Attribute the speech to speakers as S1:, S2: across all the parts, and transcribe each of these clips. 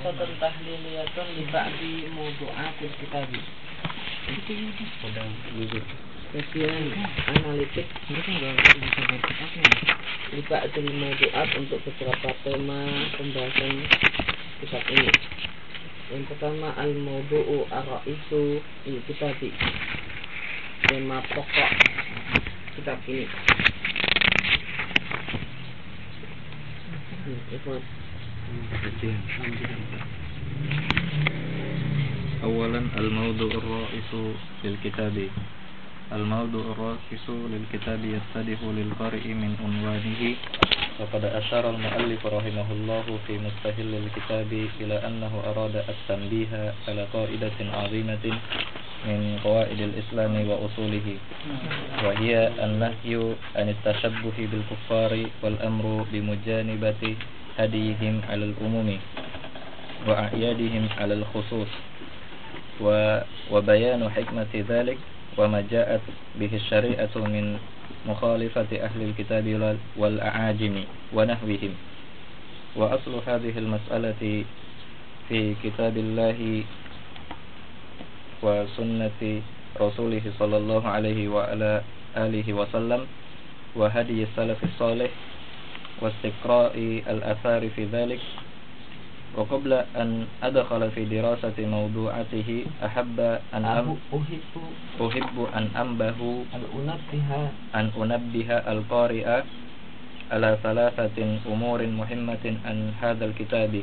S1: dirasatun tahliliyatun li ba'di mawdu'atil kitab.
S2: Sedang gugur.
S1: Kajian analitik li ba'dil mawdu'at untuk beberapa tema pembahasan kitab ini. Yang pertama al-mawdu'u ar-ra'isu il kitabi. Tema pokok kitab ini. Hmm.
S2: أولا الموضوع الرئيس للكتاب. الموضوع الرئيس للكتاب يتضح للقارئ من عنوانه. وقد أشار المؤلف رحمه الله في مستهل الكتاب إلى أنه أراد التنبيه على قاعدة عظيمة من قواعد الإسلام وأصوله. وهي النهي عن التشبه بالكفار والأمر بمجانبة هديهم على الأموم وأعيادهم على الخصوص وبيان حكمة ذلك وما جاءت به الشريعة من مخالفة أهل الكتاب وال- والأعاجم ونحوهم. وأصل هذه المسألة في كتاب الله وسنة رسوله صلى الله عليه وعلى آله وسلم وهدي السلف الصالح واستقراء الأثار في ذلك وقبل أن أدخل في دراسة موضوعته أحب أن أم
S1: uhibbu
S2: أحب أن أنبه
S1: al-unabbiha
S2: أن أنبه القارئ على ثلاثة أمور مهمة عن هذا الكتاب.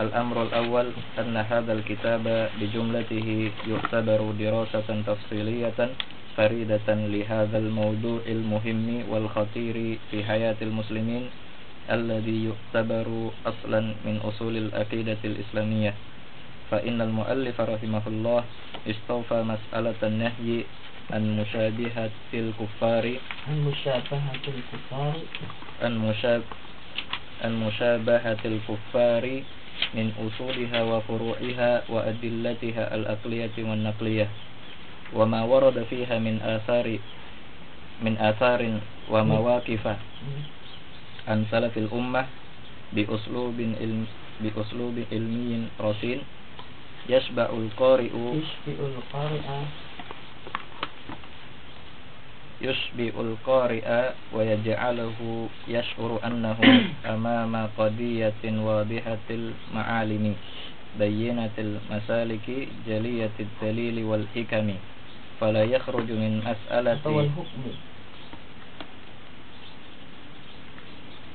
S2: الأمر الأول أن هذا الكتاب بجملته يعتبر دراسة تفصيلية فريدة لهذا الموضوع المهم والخطير في حياة المسلمين الذي يعتبر أصلا من أصول العقيدة الإسلامية. فإن المؤلف رحمه الله استوفى مسألة النهي عن مشابهة الكفار عن مشاب عن مشابهة الكفار من أصولها وفروعها وأدلتها الأقلية والنقلية. وما ورد فيها من آثار من آثار ومواقف عن سلف الأمة بأسلوب علم بأسلوب علمي رصين يشبع القارئ
S1: yushbi'ul qari'a
S2: يشبع القارئ ويجعله يشعر أنه أمام قضية واضحة المعالم بينة المسالك جلية الدليل والحكم. فلا يخرج من مسألة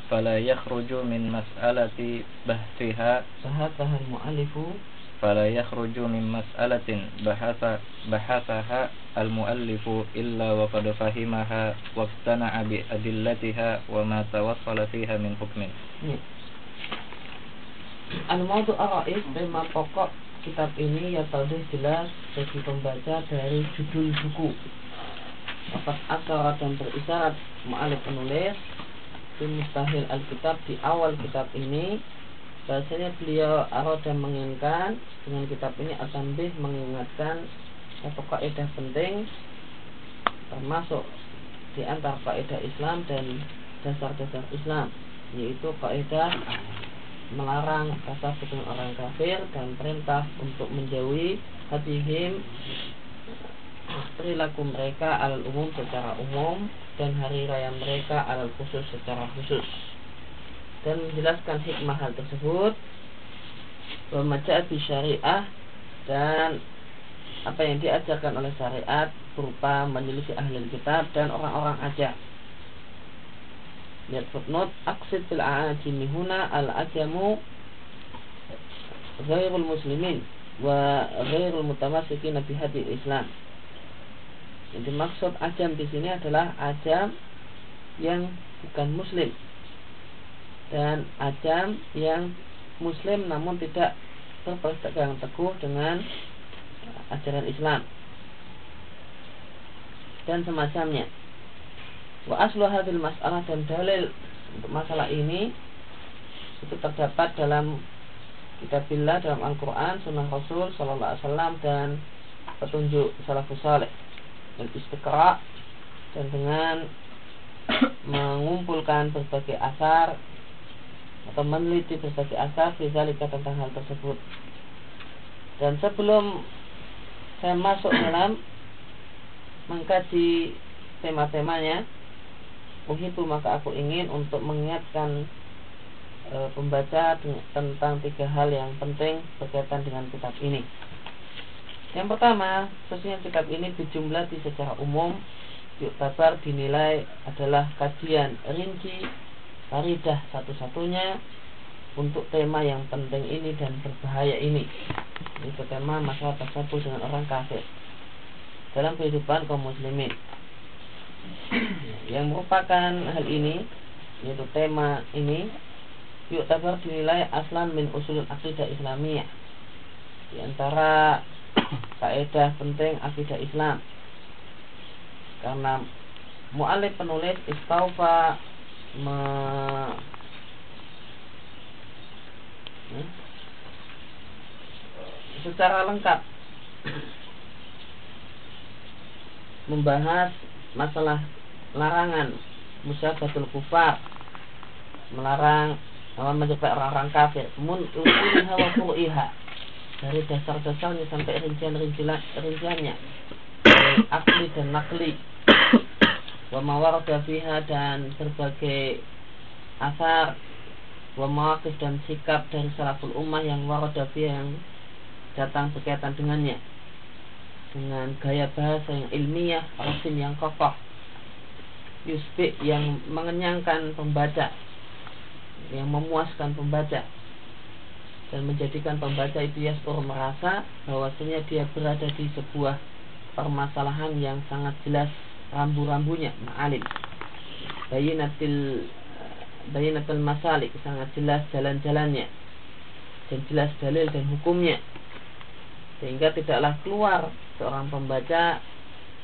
S2: فلا يخرج من مسألة بحثها.
S1: sahabaha al-mu'allifu
S2: فلا يخرج من مسألة بحث بحثها المؤلف إلا وقد فهمها واقتنع بأدلتها وما توصل فيها من حكم.
S1: Ini. Al-Mawdu Ar-Ra'is tema pokok kitab ini ya tadi jelas bagi pembaca dari judul buku. Atas asal dan berisyarat mu'alif penulis mustahil Alkitab di awal kitab ini bahasanya beliau arada menginginkan dengan kitab ini akan lebih mengingatkan satu kaidah penting termasuk di antara kaidah Islam dan dasar-dasar Islam yaitu kaidah melarang tasawuf dengan orang kafir dan perintah untuk menjauhi hadihim perilaku mereka alal umum secara umum dan hari raya mereka alal khusus secara khusus. Dan menjelaskan hikmah hal tersebut Wamaja'at di syariah dan apa yang diajarkan oleh syariat berupa menyelisih ahli kitab dan orang-orang ajar Lihat footnote Aksid bil a'ajimi huna al-ajamu Ghairul muslimin Wa ghairul mutamasikin Nabi hadil islam Yang dimaksud ajam di sini adalah ajam yang bukan muslim dan ajam yang muslim namun tidak berpegang teguh dengan ajaran Islam dan semacamnya. Wa aslu hadil masalah dan dalil untuk masalah ini itu terdapat dalam kitabillah dalam Al-Quran, Sunnah Rasul Sallallahu Alaihi Wasallam dan petunjuk salafus saleh dan istiqra dan dengan mengumpulkan berbagai asar atau meneliti berbagai asas misalnya tentang hal tersebut. Dan sebelum saya masuk dalam mengkaji tema-temanya, Uhibu maka aku ingin untuk mengingatkan e, pembaca tentang tiga hal yang penting berkaitan dengan kitab ini. Yang pertama, sesungguhnya kitab ini berjumlah di secara umum yuk tabar dinilai adalah kajian rinci faridah satu-satunya untuk tema yang penting ini dan berbahaya ini. Itu tema masalah tersebut dengan orang kafir dalam kehidupan kaum muslimin yang merupakan hal ini yaitu tema ini yuk tabar dinilai aslan min usul akidah islamiyah. Di antara kaidah penting akidah Islam. Karena mu'alif penulis istaufa me, hmm, secara lengkap membahas masalah larangan musyabatul kufar melarang apa menyebabkan orang-orang kafir. Mun uliha wa dari dasar-dasarnya sampai rincian-rinciannya akli dan nakli. Wa mawarada fiha dan berbagai asar. Wa mawakif dan sikap dari salaful ummah yang warada yang datang berkaitan dengannya dengan gaya bahasa yang ilmiah, rasim yang kokoh, yusbi yang mengenyangkan pembaca, yang memuaskan pembaca, dan menjadikan pembaca itu yaskur merasa bahwasanya dia berada di sebuah permasalahan yang sangat jelas rambu-rambunya, ma'alim. Bayinatil bayinatul masalik sangat jelas jalan-jalannya dan jelas dalil dan hukumnya sehingga tidaklah keluar seorang pembaca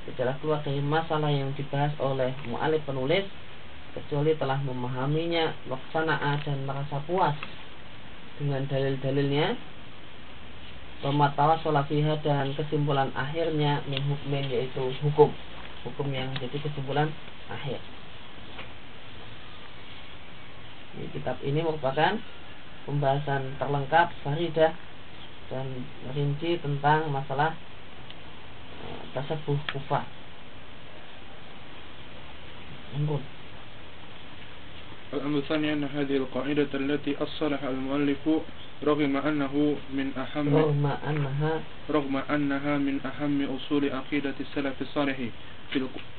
S1: tidaklah keluar dari masalah yang dibahas oleh mu'alif penulis kecuali telah memahaminya waksanaa dan merasa puas dengan dalil-dalilnya. Pematawa solafiha dan kesimpulan akhirnya min hukmin yaitu hukum. Hukum yang jadi kesimpulan akhir. Ini kitab ini merupakan pembahasan terlengkap faridah dan rinci tentang masalah
S3: انظر الأمر الثاني أن هذه القاعدة التي أصلها المؤلف رغم أنه من أهم
S1: رغم أنها
S3: رغم أنها من أهم أصول عقيدة السلف الصالح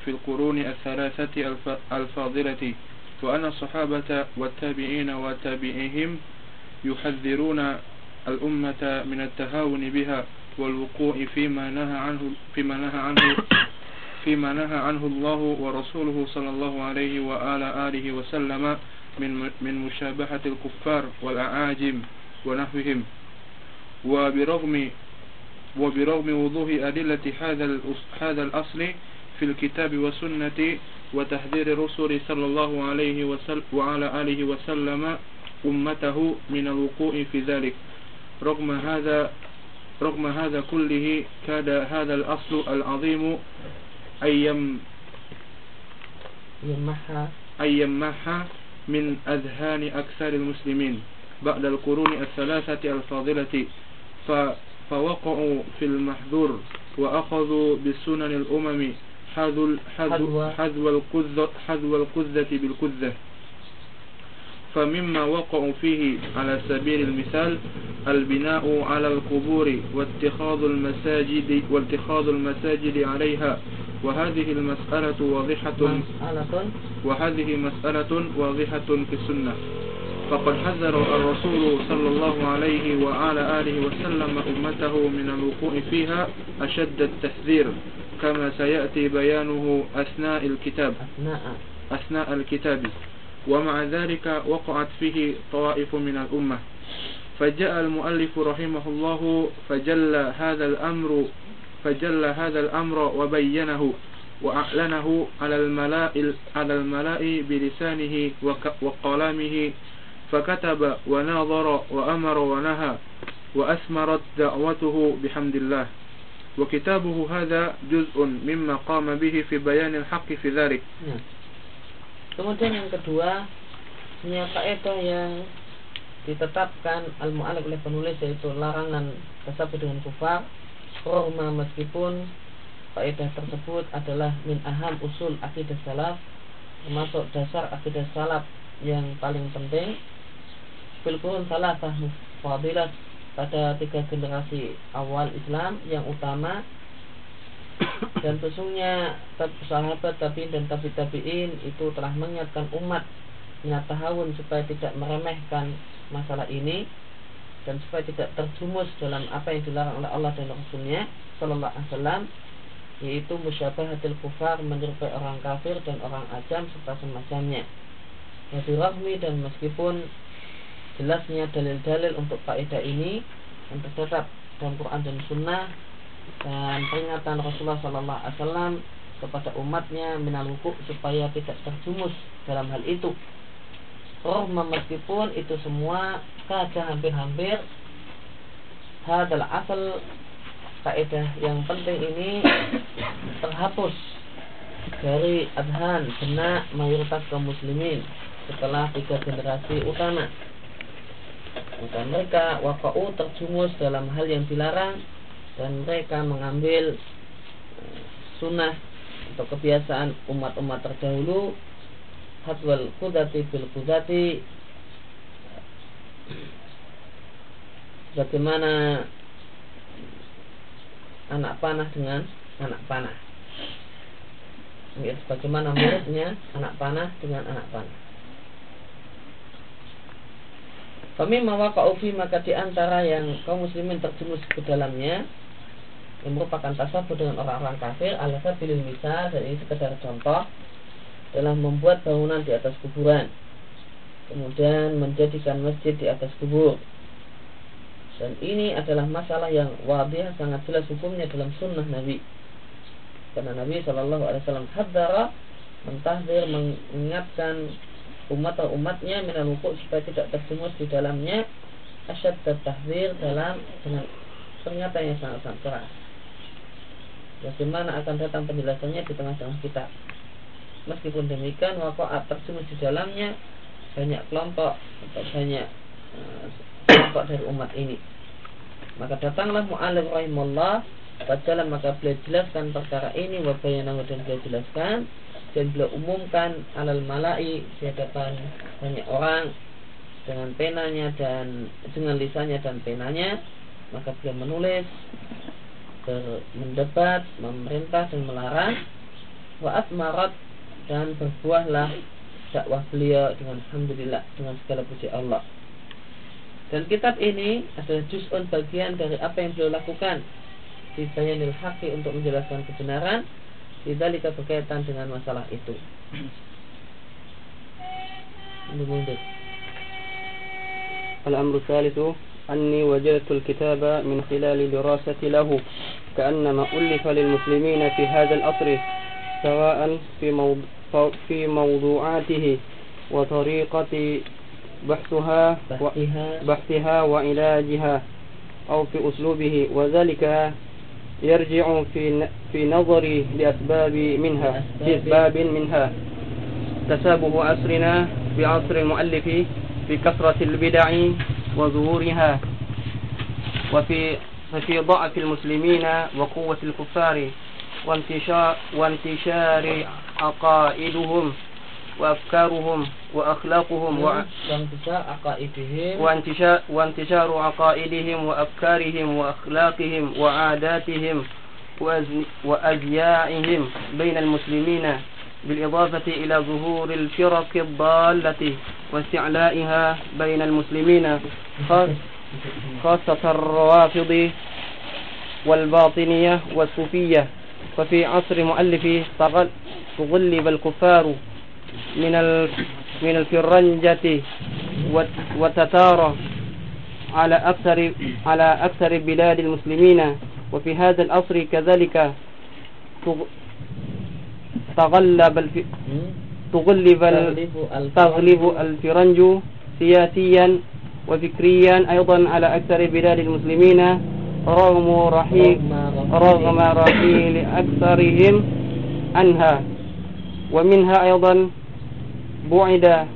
S3: في القرون الثلاثة الفاضلة وأن الصحابة والتابعين وتابعيهم يحذرون الأمة من التهاون بها والوقوع فيما نهى عنه فيما نهى عنه فيما نهى عنه الله ورسوله صلى الله عليه وآل آله وسلم من من مشابهة الكفار والأعاجم ونحوهم. وبرغم وبرغم وضوح أدلة هذا هذا الأصل في الكتاب والسنة وتحذير الرسول صلى الله عليه وسلم وعلى آله وسلم أمته من الوقوع في ذلك. رغم هذا رغم هذا كله كاد هذا الأصل العظيم أن يم
S1: يمحى.
S3: أن يمحى من أذهان أكثر المسلمين بعد القرون الثلاثة الفاضلة. فوقعوا في المحذور وأخذوا بسنن الأمم حذو حذو القذة بالقذة. فمما وقعوا فيه على سبيل المثال البناء على القبور واتخاذ المساجد واتخاذ المساجد عليها وهذه المسألة واضحة. وهذه مسألة واضحة في السنة. فقد حذر الرسول صلى الله عليه وعلى آله وسلم أمته من الوقوع فيها أشد التحذير كما سيأتي بيانه أثناء الكتاب. أثناء الكتاب. ومع ذلك وقعت فيه طوائف من الأمة. فجاء المؤلف رحمه الله فجل هذا الأمر فجل هذا الأمر وبينه وأعلنه على الملاء على الملاء بلسانه وقلمه فكتب وناظر وأمر ونهى وأثمرت دعوته بحمد الله. وكتابه هذا جزء مما قام به في بيان الحق في ذلك.
S1: Kemudian yang kedua punya kaidah yang ditetapkan al-mu'alif oleh penulis yaitu larangan tersebut dengan kufar Roma meskipun faedah tersebut adalah min aham usul akidah salaf termasuk dasar akidah salaf yang paling penting. Fil kurun salafah fadilah pada tiga generasi awal Islam yang utama dan sesungguhnya sahabat tabiin dan tabi tabiin itu telah mengingatkan umat tahun supaya tidak meremehkan masalah ini dan supaya tidak terjumus dalam apa yang dilarang oleh Allah dan Rasulnya Sallallahu Alaihi Wasallam yaitu musyabahatil kufar menyerupai orang kafir dan orang ajam serta semacamnya. Nabi Rahmi dan meskipun jelasnya dalil-dalil untuk kaidah ini yang terdapat dalam Quran dan Sunnah dan peringatan Rasulullah Sallallahu Alaihi Wasallam kepada umatnya minal supaya tidak terjumus dalam hal itu. Roh meskipun itu semua kaca hampir-hampir adalah asal kaidah yang penting ini terhapus dari adhan benak mayoritas kaum muslimin setelah tiga generasi utama. Maka mereka wakau terjumus dalam hal yang dilarang dan mereka mengambil eh, sunnah atau kebiasaan umat-umat terdahulu hadwal kudati bil kudati bagaimana anak panah dengan anak panah. Ya, bagaimana muridnya anak panah dengan anak panah. Kami mawaka'u fi maka di antara yang kaum muslimin terjemus ke dalamnya yang merupakan tasawuf dengan orang-orang kafir alasan pilih misal dan ini sekedar contoh telah membuat bangunan di atas kuburan kemudian menjadikan masjid di atas kubur. Dan ini adalah masalah yang wadih sangat jelas hukumnya dalam sunnah Nabi. Karena Nabi Shallallahu Alaihi Wasallam hadara mentahdir mengingatkan umat atau umatnya minal wukuk supaya tidak terjemus di dalamnya asyad tahdir dalam dengan pernyataan yang sangat-sangat keras bagaimana akan datang penjelasannya di tengah-tengah kita Meskipun demikian wakoat tersumus di dalamnya banyak kelompok atau banyak uh, kelompok dari umat ini. Maka datanglah mu'alim rahimullah Bacalah maka beliau jelaskan perkara ini Wabayanahu dan beliau jelaskan Dan beliau umumkan alal malai Di hadapan banyak orang Dengan penanya dan Dengan lisannya dan penanya Maka beliau menulis Mendebat, memerintah dan melarang Wa asmarat dan berbuahlah dakwah beliau dengan alhamdulillah dengan segala puji Allah. Dan kitab ini adalah juz'un bagian dari apa yang beliau lakukan di bayanil haqi untuk menjelaskan kebenaran tidak berkaitan dengan masalah itu.
S4: الأمر الثالث أني وجدت الكتاب من خلال دراستي له كأنما ألف للمسلمين في هذا الأصر سواء في موضوع في موضوعاته وطريقة بحثها بحثها. وعلاجها أو في أسلوبه وذلك يرجع في في نظري لأسباب منها لأسباب. منها. تسابه عصرنا بعصر المؤلف في كثرة البدع وظهورها وفي ففي ضعف المسلمين وقوة الكفار وانتشار وانتشار عقائدهم وأفكارهم وأخلاقهم
S1: وانتشار عقائدهم
S4: وانتشار, وانتشار عقائدهم وأفكارهم وأخلاقهم وعاداتهم وأزياعهم بين المسلمين بالإضافة إلى ظهور الفرق الضالة واستعلائها بين المسلمين. خاصة الروافض والباطنية والصوفية. وفي عصر مؤلفه تغلب الكفار من من الفرنجة وتتارى على أكثر على أكثر بلاد المسلمين. وفي هذا العصر كذلك تغلب الف... تغلب تغلب الفرنج سياسيا وفكريا أيضا على أكثر بلاد المسلمين رغم رحيل رغم رحيل أكثرهم عنها. ومنها أيضا بعد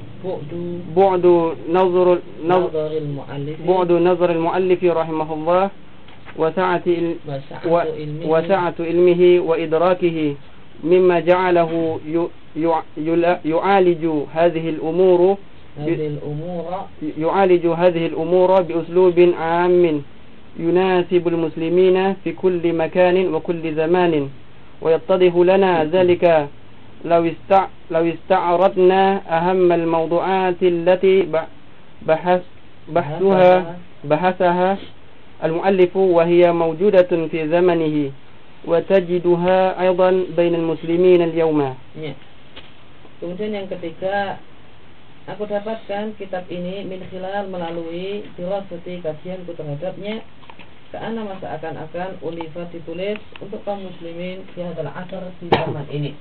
S1: بعد
S4: نظر بعد نظر المؤلف رحمه الله وسعة
S1: وسعة علمه
S4: وإدراكه مما جعله يعالج هذه الأمور
S1: هذه الأمور.
S4: يعالج هذه الأمور بأسلوب عام يناسب المسلمين في كل مكان وكل زمان. ويتضح لنا ذلك لو استع لو استعرضنا أهم الموضوعات التي بحث بحثها بحثها. المؤلف وهي موجودة في زمنه وتجدها أيضا بين المسلمين اليوم.
S1: Ya. Kemudian yang ketiga, aku dapatkan kitab ini min khilal melalui dirasati kajianku terhadapnya. Karena masa akan-akan ulifat ditulis untuk kaum muslimin di hadal asar di zaman ini.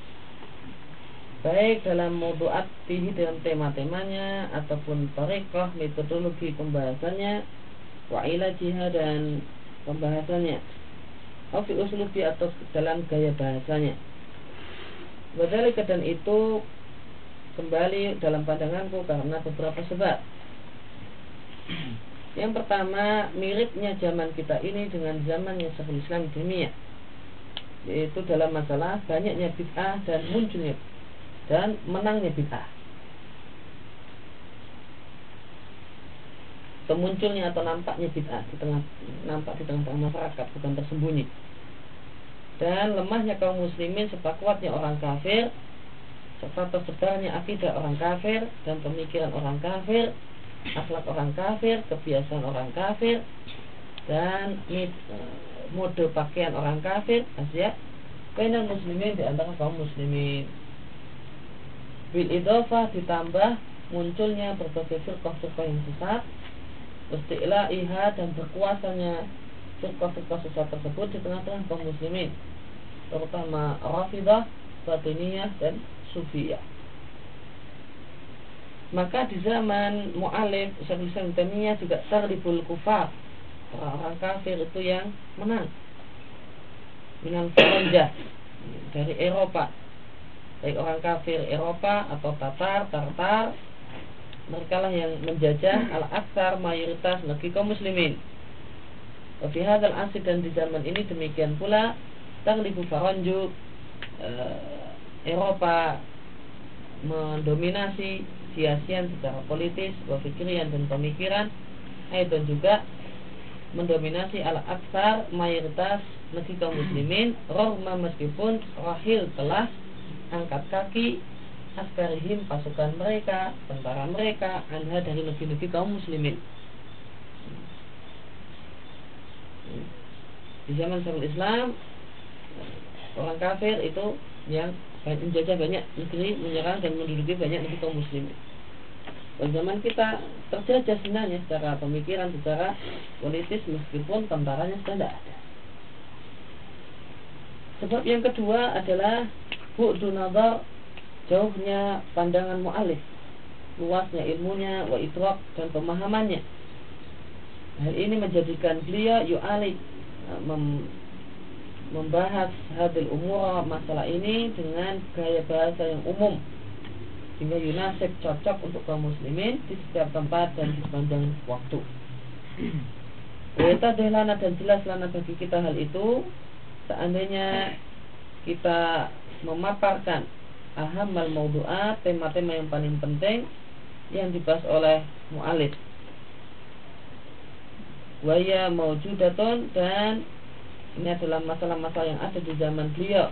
S1: Baik dalam muduat fihi dalam tema-temanya ataupun tarikah metodologi pembahasannya wa ilajiha dan pembahasannya. Atau fi uslubi atau dalam gaya bahasanya. Wadhalika dan itu kembali dalam pandanganku karena beberapa sebab. Yang pertama, miripnya zaman kita ini dengan zamannya Syekhul Islam dunia. Yaitu dalam masalah banyaknya bid'ah dan munculnya dan menangnya bid'ah. Kemunculnya atau nampaknya bid'ah di tengah nampak di tengah-tengah masyarakat bukan tersembunyi dan lemahnya kaum muslimin serta kuatnya orang kafir serta tersebarnya akidah orang kafir dan pemikiran orang kafir akhlak orang kafir kebiasaan orang kafir dan mode pakaian orang kafir asya bainal muslimin di antara kaum muslimin. Bil idofah ditambah munculnya berbagai firqah-firqah yang sesat iha dan berkuasanya firqah-firqah sesat tersebut di tengah-tengah kaum muslimin terutama Rafidah, Batiniyah dan Sufiyah. Maka di zaman Mu'alif Syekhul Islam Taimiyah juga terlibul kufar. Orang-orang kafir itu yang menang. Minan Faranjah Dari Eropa. Baik orang kafir Eropa atau Tatar, Tartar Mereka lah yang menjajah Al-Aksar mayoritas negeri kaum muslimin. Wafi hadal asik dan di zaman ini demikian pula Taglibu Faranju eh, Eropa mendominasi siasian secara politis, berpikirian dan pemikiran dan juga mendominasi al aksar mayoritas negeri kaum muslimin. Rohma meskipun rahil telah angkat kaki askarihim pasukan mereka tentara mereka anha dari negeri-negeri kaum muslimin. Di zaman Syekhul Islam orang kafir itu yang menjajah banyak negeri menyerang dan menduduki banyak negeri kaum muslimin pada zaman kita terjajah sebenarnya secara pemikiran, secara politis meskipun tentaranya sudah tidak ada. Sebab yang kedua adalah bu'du nazar jauhnya pandangan mu'alif luasnya ilmunya wa idrak dan pemahamannya hal ini menjadikan beliau yu'alif mem, membahas hadil umur masalah ini dengan gaya bahasa yang umum sehingga yunasib cocok untuk kaum muslimin di setiap tempat dan di sepanjang waktu. Kita lana dan jelas lana bagi kita hal itu seandainya kita memaparkan aham mal maudu'at tema-tema yang paling penting yang dibahas oleh mu'alif waya maujudatun dan ini adalah masalah-masalah yang ada di zaman beliau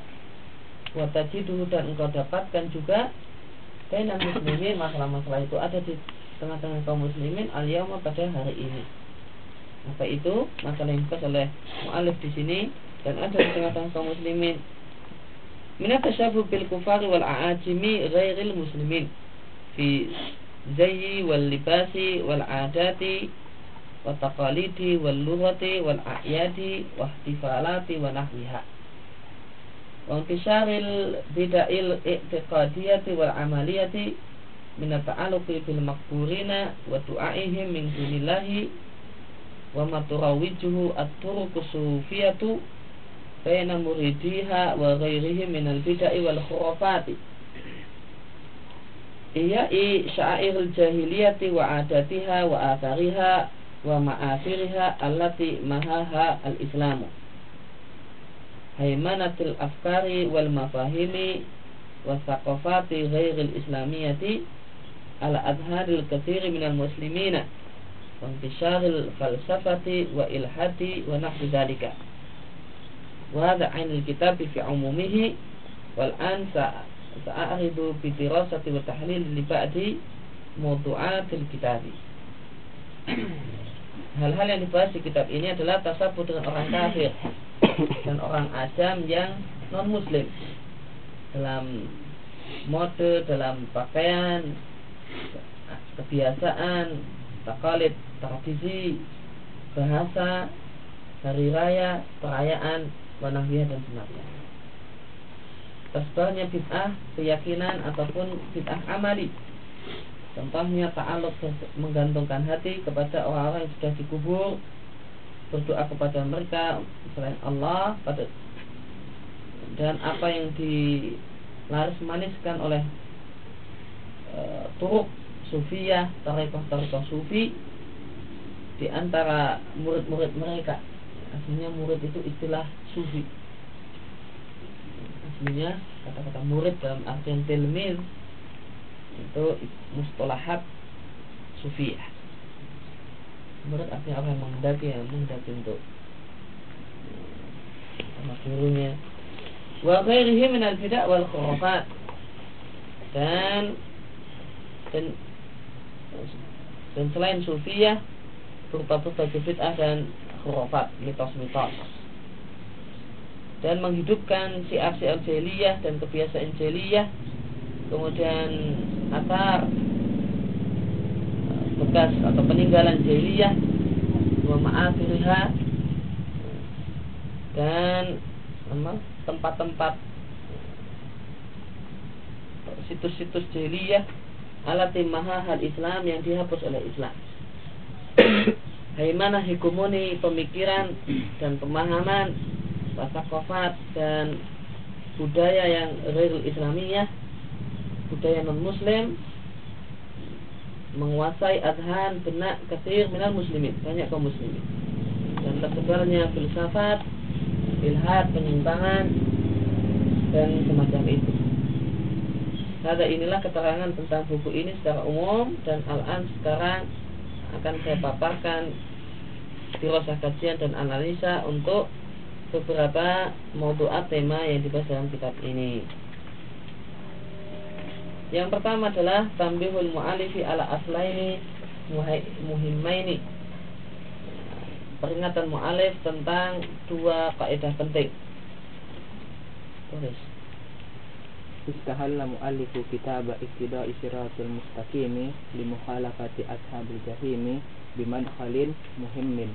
S1: watajidu dan engkau dapatkan juga Bainal muslimin masalah-masalah itu ada di tengah-tengah kaum muslimin al pada hari ini. Apa itu? Masalah yang dibahas oleh mu'alif di sini dan ada di tengah-tengah kaum muslimin. Minat bil kufari wal a'ajimi ghairil muslimin fi zayyi wal libasi wal adati والتقاليد واللغة والأعياد واحتفالات ونحوها. وانتشار البدع الاعتقادية والعملية من التعلق بالمقبورين ودعائهم من دون الله وما تروجه الطرق الصوفية بين مريديها وغيرهم من البدع والخرافات. إياء شعائر الجاهلية وعاداتها وآثارها wa athariha wa ma'athiriha allati mahaha al-islamu haimanatil afkari wal mafahimi wa thaqafati ghairil islamiyati ala adharil kathiri minal muslimina wa intisharil falsafati wa ilhati wa nahwi dhalika wa hadha ainul kitabi hal-hal yang dibahas di kitab ini adalah tasabuh dengan orang kafir dan orang ajam yang non muslim dalam mode dalam pakaian kebiasaan takalid tradisi bahasa hari raya perayaan wanahiyah dan semacamnya tersebarnya bid'ah keyakinan ataupun bid'ah amali Contohnya ta'aluk menggantungkan hati kepada orang-orang yang sudah dikubur Berdoa kepada mereka selain Allah pada Dan apa yang dilaris maniskan oleh e, Turuk Sufiyah, tarekoh-tarekoh Sufi Di antara murid-murid mereka. Aslinya murid itu istilah Sufi. Aslinya kata-kata murid dalam artian tilmil itu mustalahat sufiyah. Menurut artinya apa yang menghendaki? Yang menghendaki untuk sama gurunya. Wa ghairihi min al bidah wal khurafat. Dan dan dan selain berupa berbagai bid'ah dan khurafat mitos-mitos. Dan menghidupkan siar-siar jeliyah dan kebiasaan jeliyah kemudian asar bekas atau peninggalan jahiliyah wa ma'afiriha dan tempat-tempat situs-situs jahiliyah alati mahahal Islam yang dihapus oleh Islam. Haimana hikumuni pemikiran dan pemahaman bahasa kofat dan budaya yang real Islamiyah budaya non muslim menguasai adhan benak kasir minal muslimin banyak kaum muslimin dan tersebarnya filsafat ilhad penyimpangan dan semacam itu Kata inilah keterangan tentang buku ini secara umum dan al-an sekarang akan saya paparkan dirosah kajian dan analisa untuk beberapa moduat tema yang dibahas dalam kitab ini. Yang pertama adalah tambihul mu'alifi ala aslaini muhimmaini. Peringatan mu'alif tentang dua kaidah penting. Tulis.
S5: Istahalla mu'allifu kitab iktida'i siratul mustaqimi li mukhalafati ashabil jahimi bimadkhalin muhimmin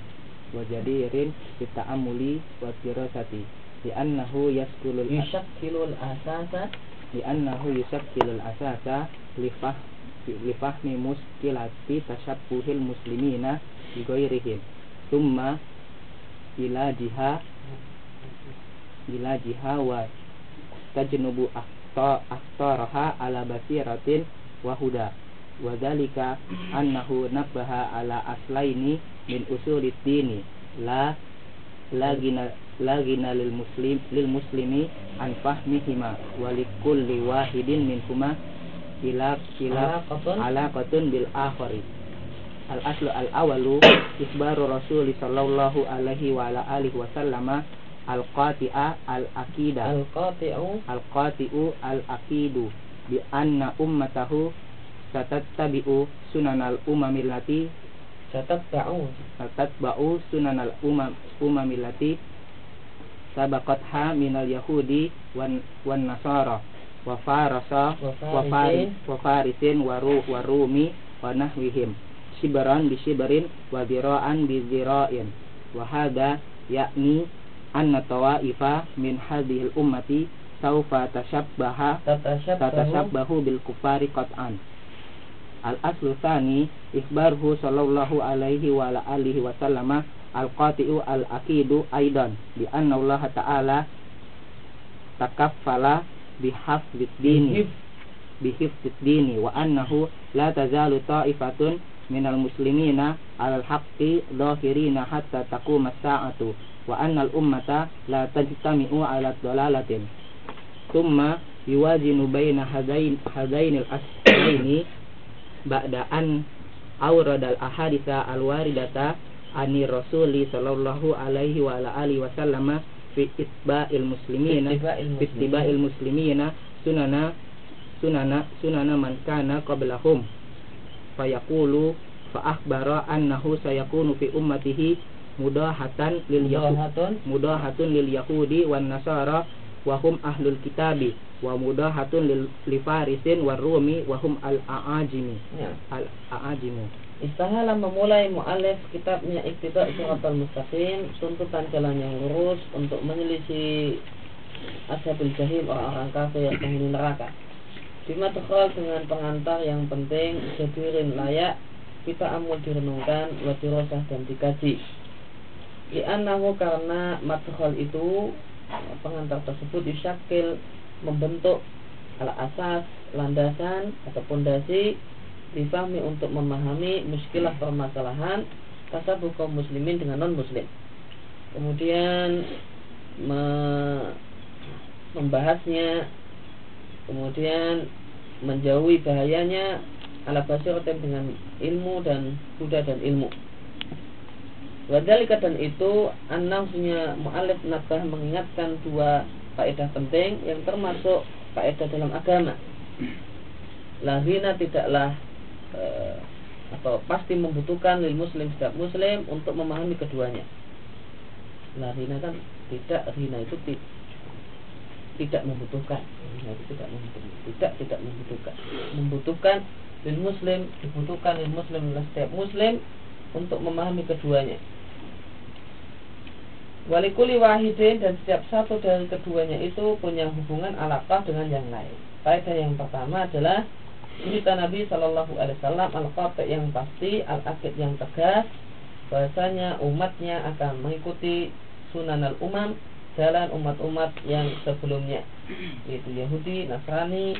S5: wa jadirin bita'amuli wa firasati li'annahu yaskulul
S1: yusakkilul asasa
S5: li'annahu yusakkilul asasa lifah lifahmi muskilati tashabbuhil muslimina bi ghairihim thumma ila jiha ila jiha wa tajnubu akhta akhtaraha ala basiratin wa huda wa dhalika annahu nabbaha ala aslaini min usulid dini la lagina lagina lil muslim lil muslimi an fahmihima wa likulli wahidin minhuma ila ila alaqatun? bil akhari. Al aslu al awalu isbaru rasul sallallahu alaihi wa ala alihi wa sallama al qati'a al aqida
S1: al qati'u?
S5: Al qati'u al aqidu bi anna ummatahu satattabi'u sunanal umamillati
S1: satatba'u
S5: satatba'u sunanal umam umamillati sabaqatha minal yahudi wan, wan nasara. Wa farasa wa faris wa farisin wa ru wa rumi wa nahwihim. Shibran bi shibrin wa dira'an bi dira'in wa hada yakni anna tawaifa min hadhil ummati saufa tashabbaha tatashabbahu. bil kufari qat'an. Al aslu thani ikhbarhu sallallahu alaihi wa ala alihi wa sallama al-qati'u al-aqidu aidan. Bi anna Allah taala takaffala bihafzid dini
S6: bihafzid dini wa annahu la tazalu ta'ifatun minal muslimina al haqqi dhahirina hatta taku sa'atu wa annal ummata la tajtami'u ala dalalatin thumma yuwazinu baina hadain hadainil aslaini ba'da an awrada al ahaditha al waridata ani rasuli sallallahu alaihi wa ala alihi wasallam fi itba'il muslimina fi ittiba'il muslimina sunana sunana sunana man kana qablahum. Fayaqulu fa akhbara annahu sayakunu fi ummatihi mudahatan lil yahud
S1: mudahatun.
S6: lil yahudi wan nasara wa hum ahlul kitabi wa mudahatun lil farisin war rumi wa hum al aajimi
S1: ya.
S6: al aajimi
S1: Istahala memulai mu'alif kitabnya Iktidal Suratul Mustaqim Tuntutan jalan yang lurus Untuk menyelisih Ashabil Jahim orang-orang kafir penghuni neraka. Bima tukhal dengan pengantar yang penting Jadirin layak Kita amul direnungkan Wadirosah dan dikaji. Li'annahu karena madkhal itu Pengantar tersebut disyakil Membentuk Ala asas, landasan Atau pondasi difahami untuk memahami muskilah permasalahan tasabuh kaum muslimin dengan non muslim kemudian me- membahasnya kemudian menjauhi bahayanya ala basiratin dengan ilmu dan kuda dan ilmu. Wadhalika dan itu Annahunya mu'alif nabah mengingatkan dua faedah penting yang termasuk faedah dalam agama. Lahina tidaklah eh, atau pasti membutuhkan lil muslim setiap muslim untuk memahami keduanya. Nah, rina kan tidak rina itu ti- tidak membutuhkan. Tidak membutuhkan. Tidak tidak membutuhkan. Membutuhkan lil muslim dibutuhkan lil muslim setiap muslim untuk memahami keduanya. Walikuli wahidin dan setiap satu dari keduanya itu punya hubungan alaqah dengan yang lain. Faedah yang pertama adalah cerita Nabi Shallallahu Alaihi Wasallam al yang pasti, al akid yang tegas, bahasanya umatnya akan mengikuti sunan al umam jalan umat-umat yang sebelumnya, yaitu Yahudi, Nasrani,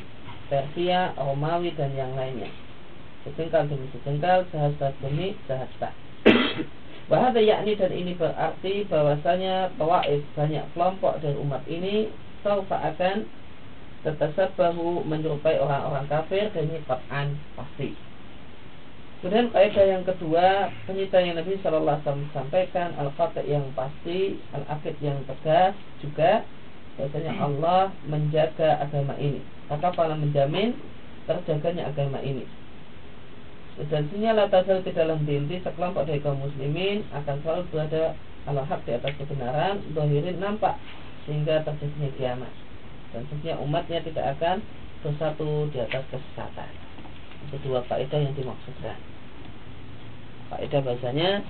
S1: Persia, Romawi dan yang lainnya. Sejengkal demi sejengkal, sehasta demi sehasta. Bahada yakni dan ini berarti bahwasanya tawaif banyak kelompok dari umat ini saufa akan bahu menyerupai orang-orang kafir dan ini pasti. Kemudian kaidah yang kedua penyita yang Nabi Shallallahu Alaihi Wasallam sampaikan al yang pasti, al akid yang tegas juga bahwasanya Allah menjaga agama ini. Maka para menjamin terjaganya agama ini. Dan sinyal di dalam diri sekelompok dari kaum muslimin akan selalu berada ala hak di atas kebenaran, dohirin nampak sehingga terjadinya kiamat dan tentunya umatnya tidak akan bersatu di atas kesesatan. Itu dua faedah yang dimaksudkan. Faedah bahasanya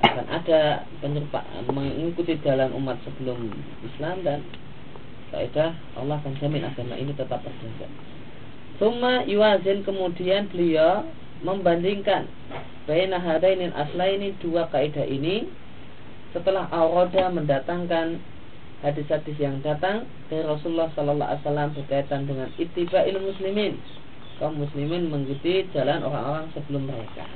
S1: akan ada penyerupa mengikuti jalan umat sebelum Islam dan faedah Allah akan jamin agama ini tetap terjaga. Suma yuazin kemudian beliau membandingkan Baina hadainin aslaini dua kaidah ini setelah Aroda mendatangkan hadis-hadis yang datang dari Rasulullah Sallallahu Alaihi Wasallam berkaitan dengan ittiba ilmu muslimin kaum muslimin mengikuti jalan orang-orang sebelum mereka.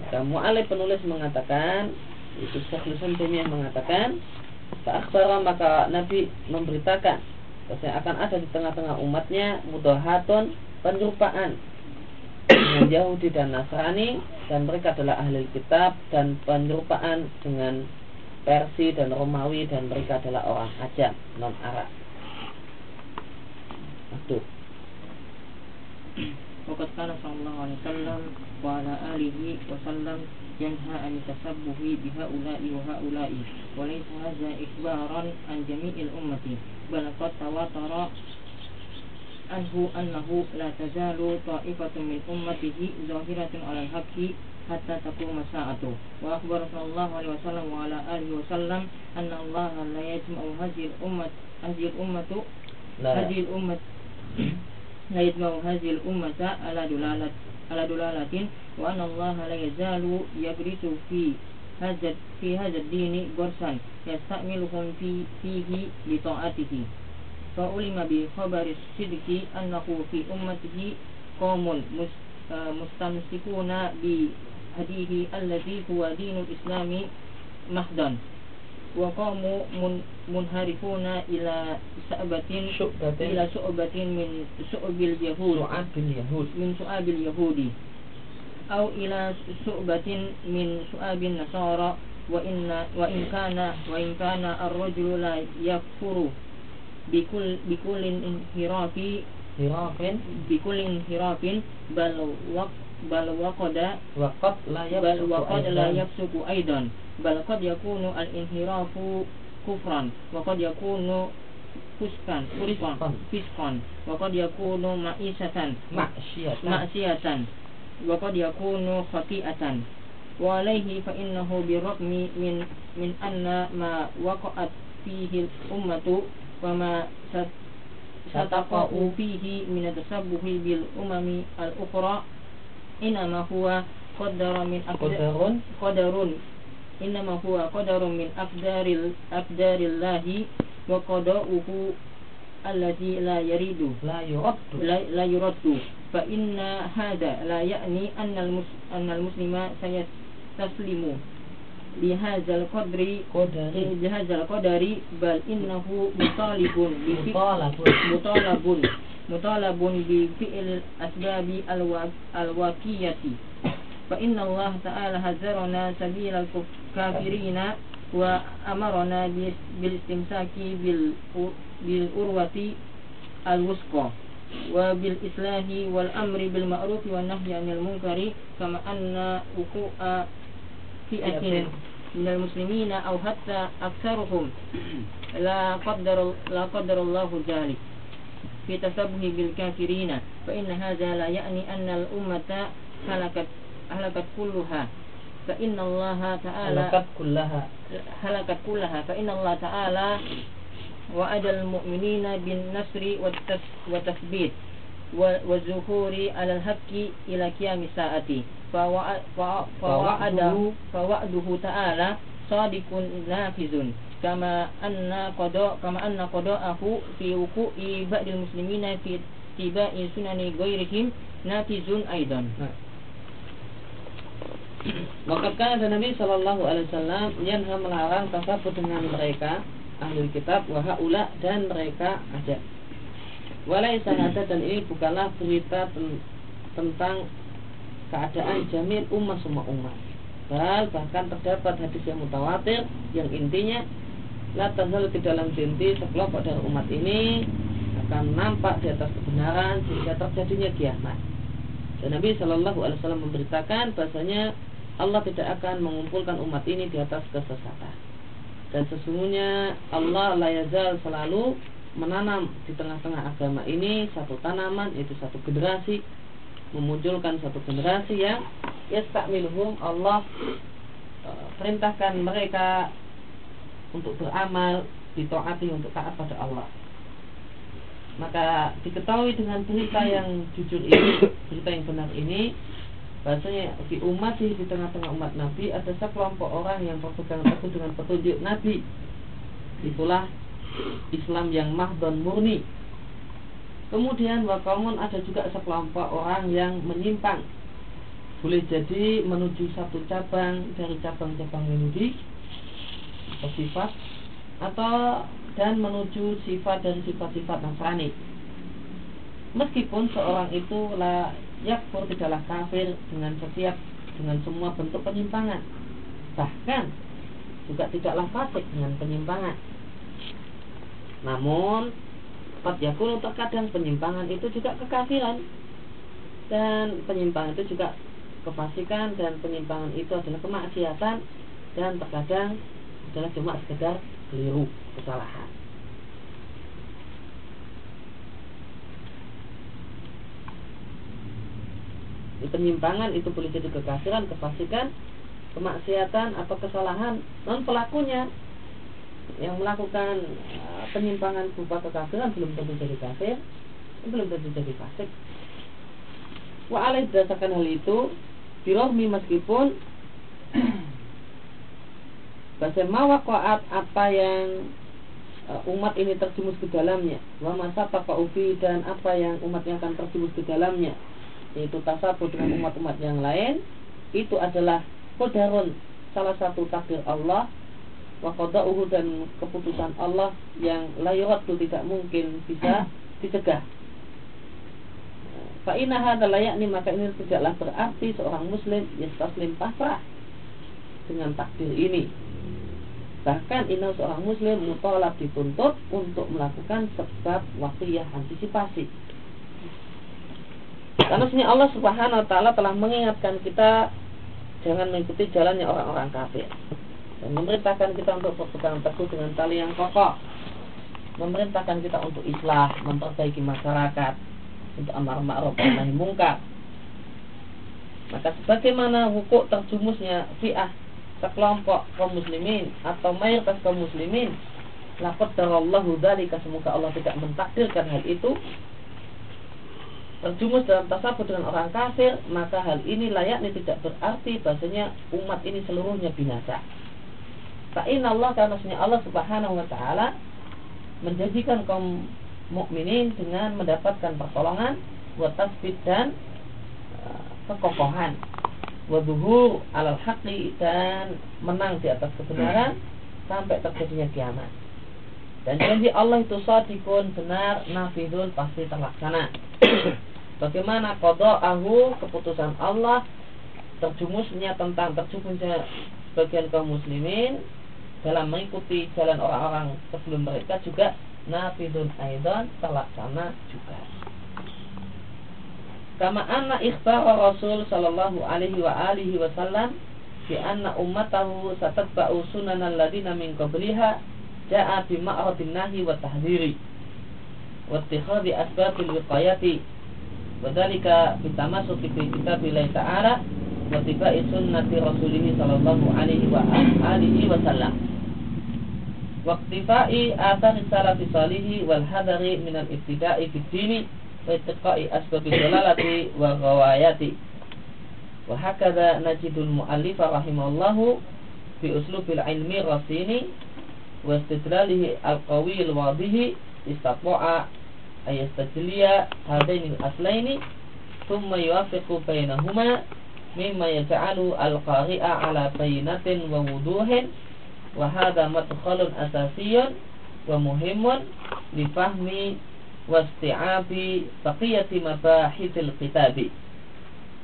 S1: Maka mu'alif penulis mengatakan itu Syekh Islam Taimiyah mengatakan Fa'akhbara maka Nabi memberitakan bahwa akan ada di tengah-tengah umatnya mudahatun penyerupaan dengan Yahudi dan Nasrani dan mereka adalah ahli kitab dan penyerupaan dengan Persi dan Romawi dan mereka adalah orang Ajam non Arab. Aduh.
S6: وقد كان صلى الله عليه وسلم وعلى آله وسلم ينهى عن التشبه بهؤلاء وهؤلاء وليس هذا إخبارا عن جميع الأمة بل قد تواتر عنه أنه لا تزال طائفة من أمته ظاهرة على الحق حتى تقوم الساعة وأخبر صلى الله عليه وسلم وعلى آله وسلم أن الله لا يجمع هذه الأمة هذه الأمة
S1: لا
S6: هذه الأمة لا يجمع هذه الأمة على دلالة على دلالة وأن الله لا يزال يبرز في هذا في هذا الدين برسا يستعملهم في فيه لطاعته. فعلم بخبر الصدق أنه في أمته قوم آه، مستمسكون بهديه الذي هو دين الإسلام محضا وقوم من- منحرفون إلى
S1: Syu'batin.
S6: إلى شعبة من شعب اليهود
S1: bil Yahud.
S6: من شعاب اليهود أو إلى شعبة من شعاب النصارى وإن وإن كان وإن كان الرجل لا يكفر bikul bikulin inhirafi
S1: hirafin.
S6: bikulin hirafin bal waq bal waqada
S1: waqad la
S6: bal
S1: waqad
S6: la yafsuku
S1: aidan.
S6: Bal qad yakunu al inhirafu kufran wa qad yakunu fuskan furifan
S1: fiskon
S6: wa qad yakunu ma'isatan
S1: ma'siyatan
S6: ma'siyatan wa qad yakunu khati'atan. Wa alaihi fa innahu bi min min anna ma waqa'at fihi ummatu wama sataqa'u fihi min tasabbuhi bil umami al ukhra inama
S1: huwa
S6: qadara min aqdarun qadarun inama huwa qadarun min aqdaril aqdarillahi wa qada'uhu alladhi
S1: la yaridu la yuraddu
S6: la, la yuraddu fa inna hada la ya'ni anna al muslima sayastaslimu bihazal qadri
S1: qadari
S6: bihazal qadari bal innahu mutalibun mutalabun
S1: mutalabun
S6: bi fi'il asbabi alwaqiyati fa inna Allah ta'ala hazarana sabil kafirina wa amarana bil istimsaki bil bil urwati alwusqa wa bil islahi wal amri bil ma'ruf wa nahyi anil munkari kama anna uqu'a فئة من المسلمين أو حتى أكثرهم لا قدر لا قدر الله ذلك في تشبه بالكافرين فإن هذا لا يعني أن الأمة هلكت هلكت كلها فإن الله تعالى
S1: Halakat kullaha.
S6: هلكت كلها فإن الله تعالى وعد المؤمنين بالنصر والتس- والتثبيت Wazuhuri alal haqqi ila qiyamis saati. Fa wa'adahu fa wa'duhu ta'ala sadiqun nafizun. Kama anna qada kama anna qada'ahu fi wuqu'i ba'dil muslimina fi tiba sunani ghairihim nafizun aidan.
S1: Nah. Maka karena Nabi Shallallahu Alaihi Wasallam yang melarang tasabut dengan mereka ahli kitab wahaulah dan mereka ada. Walai sanada dan ini bukanlah berita ten- tentang keadaan jamin umat semua umat. Bal bahkan terdapat hadis yang mutawatir yang intinya la tazal di dalam jinti sekelompok dari umat ini akan nampak di atas kebenaran sehingga terjadinya kiamat. Dan Nabi Wasallam memberitakan bahasanya Allah tidak akan mengumpulkan umat ini di atas kesesatan. Dan sesungguhnya Allah layazal selalu menanam di tengah-tengah agama ini satu tanaman itu satu generasi memunculkan satu generasi yang yastakmiluhum Allah eh, perintahkan mereka untuk beramal ditaati untuk taat pada Allah. Maka diketahui dengan berita yang jujur ini berita yang benar ini bahasanya di umat di tengah-tengah umat Nabi ada sekelompok orang yang berpegang teguh dengan petunjuk Nabi. Itulah Islam yang mahdon murni kemudian wakamun ada juga sekelompok orang yang menyimpang boleh jadi menuju satu cabang dari cabang-cabang Yahudi atau sifat atau dan menuju sifat dari sifat-sifat Nasrani. Meskipun seorang itu la yakfur tidaklah kafir dengan setiap dengan semua bentuk penyimpangan. Bahkan juga tidaklah fasik dengan penyimpangan. Namun Qad yakunu terkadang penyimpangan itu juga kekafiran dan penyimpangan itu juga kefasikan dan penyimpangan itu adalah kemaksiatan dan terkadang adalah cuma sekedar keliru kesalahan. Penyimpangan itu boleh jadi kekafiran, kefasikan, kemaksiatan atau kesalahan non pelakunya yang melakukan uh, penyimpangan berupa kekafiran belum tentu jadi kafir, belum tentu jadi fasik. Wa alaih berdasarkan hal itu, birohmi meskipun bahasa mawakoat apa yang uh, umat ini terjumus ke dalamnya. Wa masa ufi dan apa yang umat yang akan terjumus ke dalamnya. Yaitu tasabuh dengan umat-umat yang lain itu adalah kodarun salah satu takdir Allah wa qada'uhu dan keputusan Allah yang layurat itu tidak mungkin bisa dicegah. Fa inna yakni maka ini tidaklah berarti seorang muslim yastaslim pasrah dengan takdir ini. Bahkan inna seorang muslim mutolak dituntut untuk melakukan sebab waktu antisipasi. Karena sebenarnya Allah Subhanahu wa taala telah mengingatkan kita jangan mengikuti jalannya orang-orang kafir memerintahkan kita untuk berpegang teguh dengan tali yang kokoh. Memerintahkan kita untuk islah memperbaiki masyarakat untuk amar ma'ruf nahi mungkar. Maka sebagaimana hukum terjumusnya fi'ah sekelompok kaum muslimin atau mayoritas kaum muslimin laqad darallahu dzalika semoga Allah tidak mentakdirkan hal itu. Terjumus dalam tasabut dengan orang kafir maka hal ini layaknya tidak berarti bahasanya umat ini seluruhnya binasa Fa'inna Allah karena Allah subhanahu wa ta'ala menjanjikan kaum mukminin dengan mendapatkan pertolongan buat tasbih dan uh, kekokohan. Waduhur alal haqi dan menang di atas kebenaran sampai terjadinya kiamat. Dan janji Allah itu sadikun benar nafidun pasti terlaksana. Bagaimana ahu keputusan Allah terjumusnya tentang terjumusnya sebagian kaum muslimin dalam mengikuti jalan orang-orang sebelum mereka juga nafidun aidan terlaksana juga. Kama anna ikhbar Rasul sallallahu alaihi wa alihi wasallam bi anna ummatahu satatba'u sunan alladziina min qabliha ja'a bi ma'radin nahi wa tahdhiri wa ittikhadhi asbabil wiqayati wa dzalika bi tamassuki fi kitabillah ta'ala tibai sunnati rasulih sallallahu alaihi wa alihi wasallam واقتفاء آثار السلف الصالح والحذر من الابتداء في الدين واتقاء أسباب الضلالة والغوايات. وهكذا نجد المؤلف رحمه الله في أسلوب العلم الرصين واستدلاله القوي الواضح استطاع أن يستجلي هذين الأصلين ثم يوافق بينهما mimma yaj'alu al-qari'a ala bayyinatin wa wuduhin wa hadha madkhalun asasiyyun wa muhimun li fahmi wasti'abi baqiyati mabahithil kitabi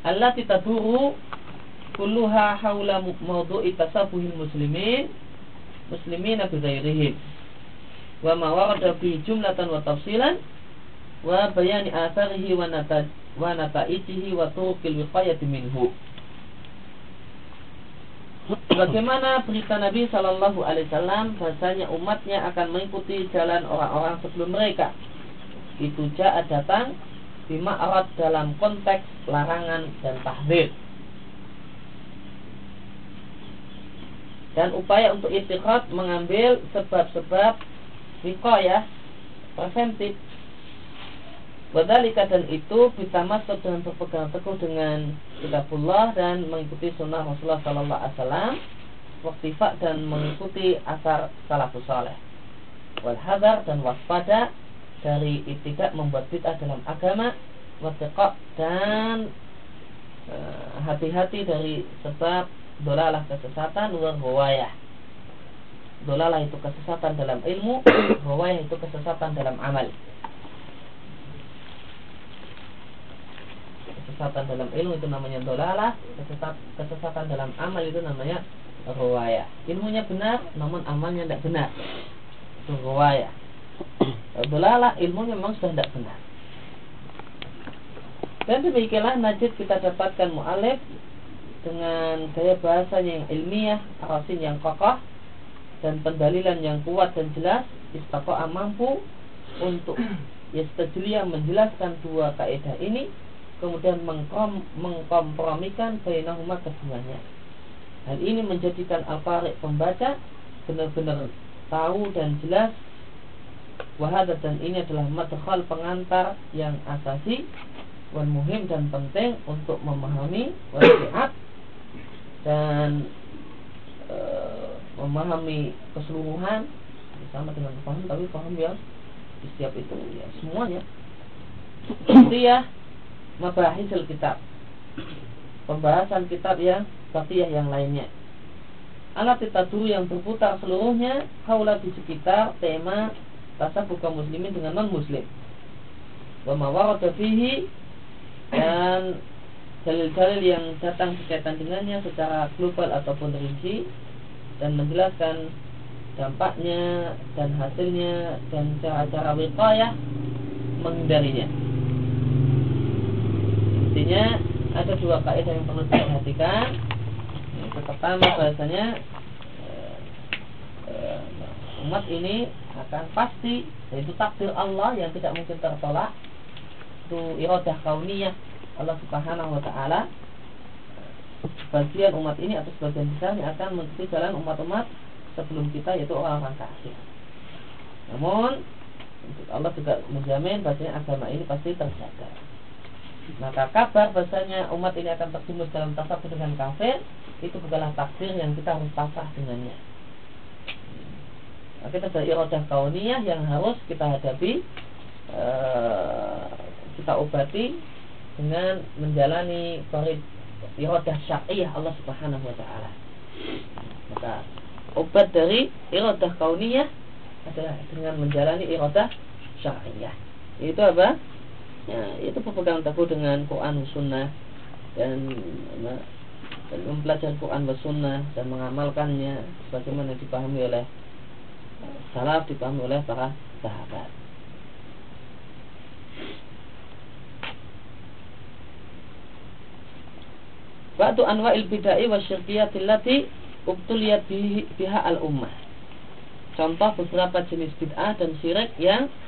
S1: allati taduru kulluha haula mawdu'i tasabuhil muslimin muslimina bi wa ma warada jumlatan wa tafsilan wa bayani atharihi wa nata wa nataijihi wa turuqil wiqayati minhu Bagaimana berita Nabi Shallallahu Alaihi Wasallam bahasanya umatnya akan mengikuti jalan orang-orang sebelum mereka. Itu jahat datang bima arat dalam konteks larangan dan tahdir. Dan upaya untuk istiqat mengambil sebab-sebab ya preventif Wadalika dan itu bisa masuk dengan berpegang teguh dengan kitabullah dan mengikuti sunnah Rasulullah Sallallahu Alaihi Wasallam waktifak dan mengikuti asar salafus saleh. Wal hadar dan waspada dari tidak membuat bid'ah dalam agama wasiqah dan eh, hati-hati dari sebab dolalah kesesatan luar ruwayah dolalah itu kesesatan dalam ilmu ruwayah itu kesesatan dalam amal kesesatan dalam ilmu itu namanya dolalah kesesat, kesesatan dalam amal itu namanya ruwaya. Ilmunya benar namun amalnya tidak benar. Itu ruwaya. Dolalah ilmunya memang sudah tidak benar. Dan demikianlah najid kita dapatkan mu'alif dengan gaya bahasanya yang ilmiah, arasin yang kokoh dan pendalilan yang kuat dan jelas. Istaqa mampu untuk yastajliya menjelaskan dua kaidah ini kemudian mengkom, mengkompromikan bainahuma keduanya. Hal ini menjadikan al pembaca benar-benar tahu dan jelas wahada dan ini adalah madkhal pengantar yang asasi wan muhim dan penting untuk memahami wasiat dan e, memahami keseluruhan sama dengan paham tapi paham yang di setiap itu ya semuanya itu ya mabahisul kitab. Pembahasan kitab yang tapi yang lainnya. Alat dulu yang berputar seluruhnya haula di sekitar tema tasabbuh kaum muslimin dengan non muslim wa fihi dan dalil-dalil yang datang berkaitan dengannya secara global ataupun rinci dan menjelaskan dampaknya dan hasilnya dan cara-cara wiqayah menghindarinya. Intinya ada dua kaidah yang perlu diperhatikan. Yang pertama bahasanya eh, eh, umat ini akan pasti yaitu takdir Allah yang tidak mungkin tertolak itu iradah kauniyah Allah Subhanahu wa taala sebagian umat ini atau sebagian besarnya akan mengikuti jalan umat-umat sebelum kita yaitu orang-orang kafir. Namun Allah juga menjamin bahasanya agama ini pasti terjaga. Maka kabar bahasanya umat ini akan terjumus dalam tasawuf dengan kafir itu bukanlah takdir yang kita harus pasrah dengannya. Nah, kita ada irodah kauniyah yang harus kita hadapi ee, kita obati dengan menjalani korid irodah syariah Allah Subhanahu wa taala. Maka obat dari iradah kauniyah adalah dengan menjalani iradah syariah. Itu apa? Ya, itu berpegang teguh dengan Quran Sunnah dan, dan mempelajari Quran dan Sunnah dan mengamalkannya sebagaimana dipahami oleh salaf, dipahami oleh para sahabat. Waktu anwa'il bidai wa syirkiyatillati ubtuliyat biha al ummah. Contoh beberapa jenis bid'ah dan syirik yang eh,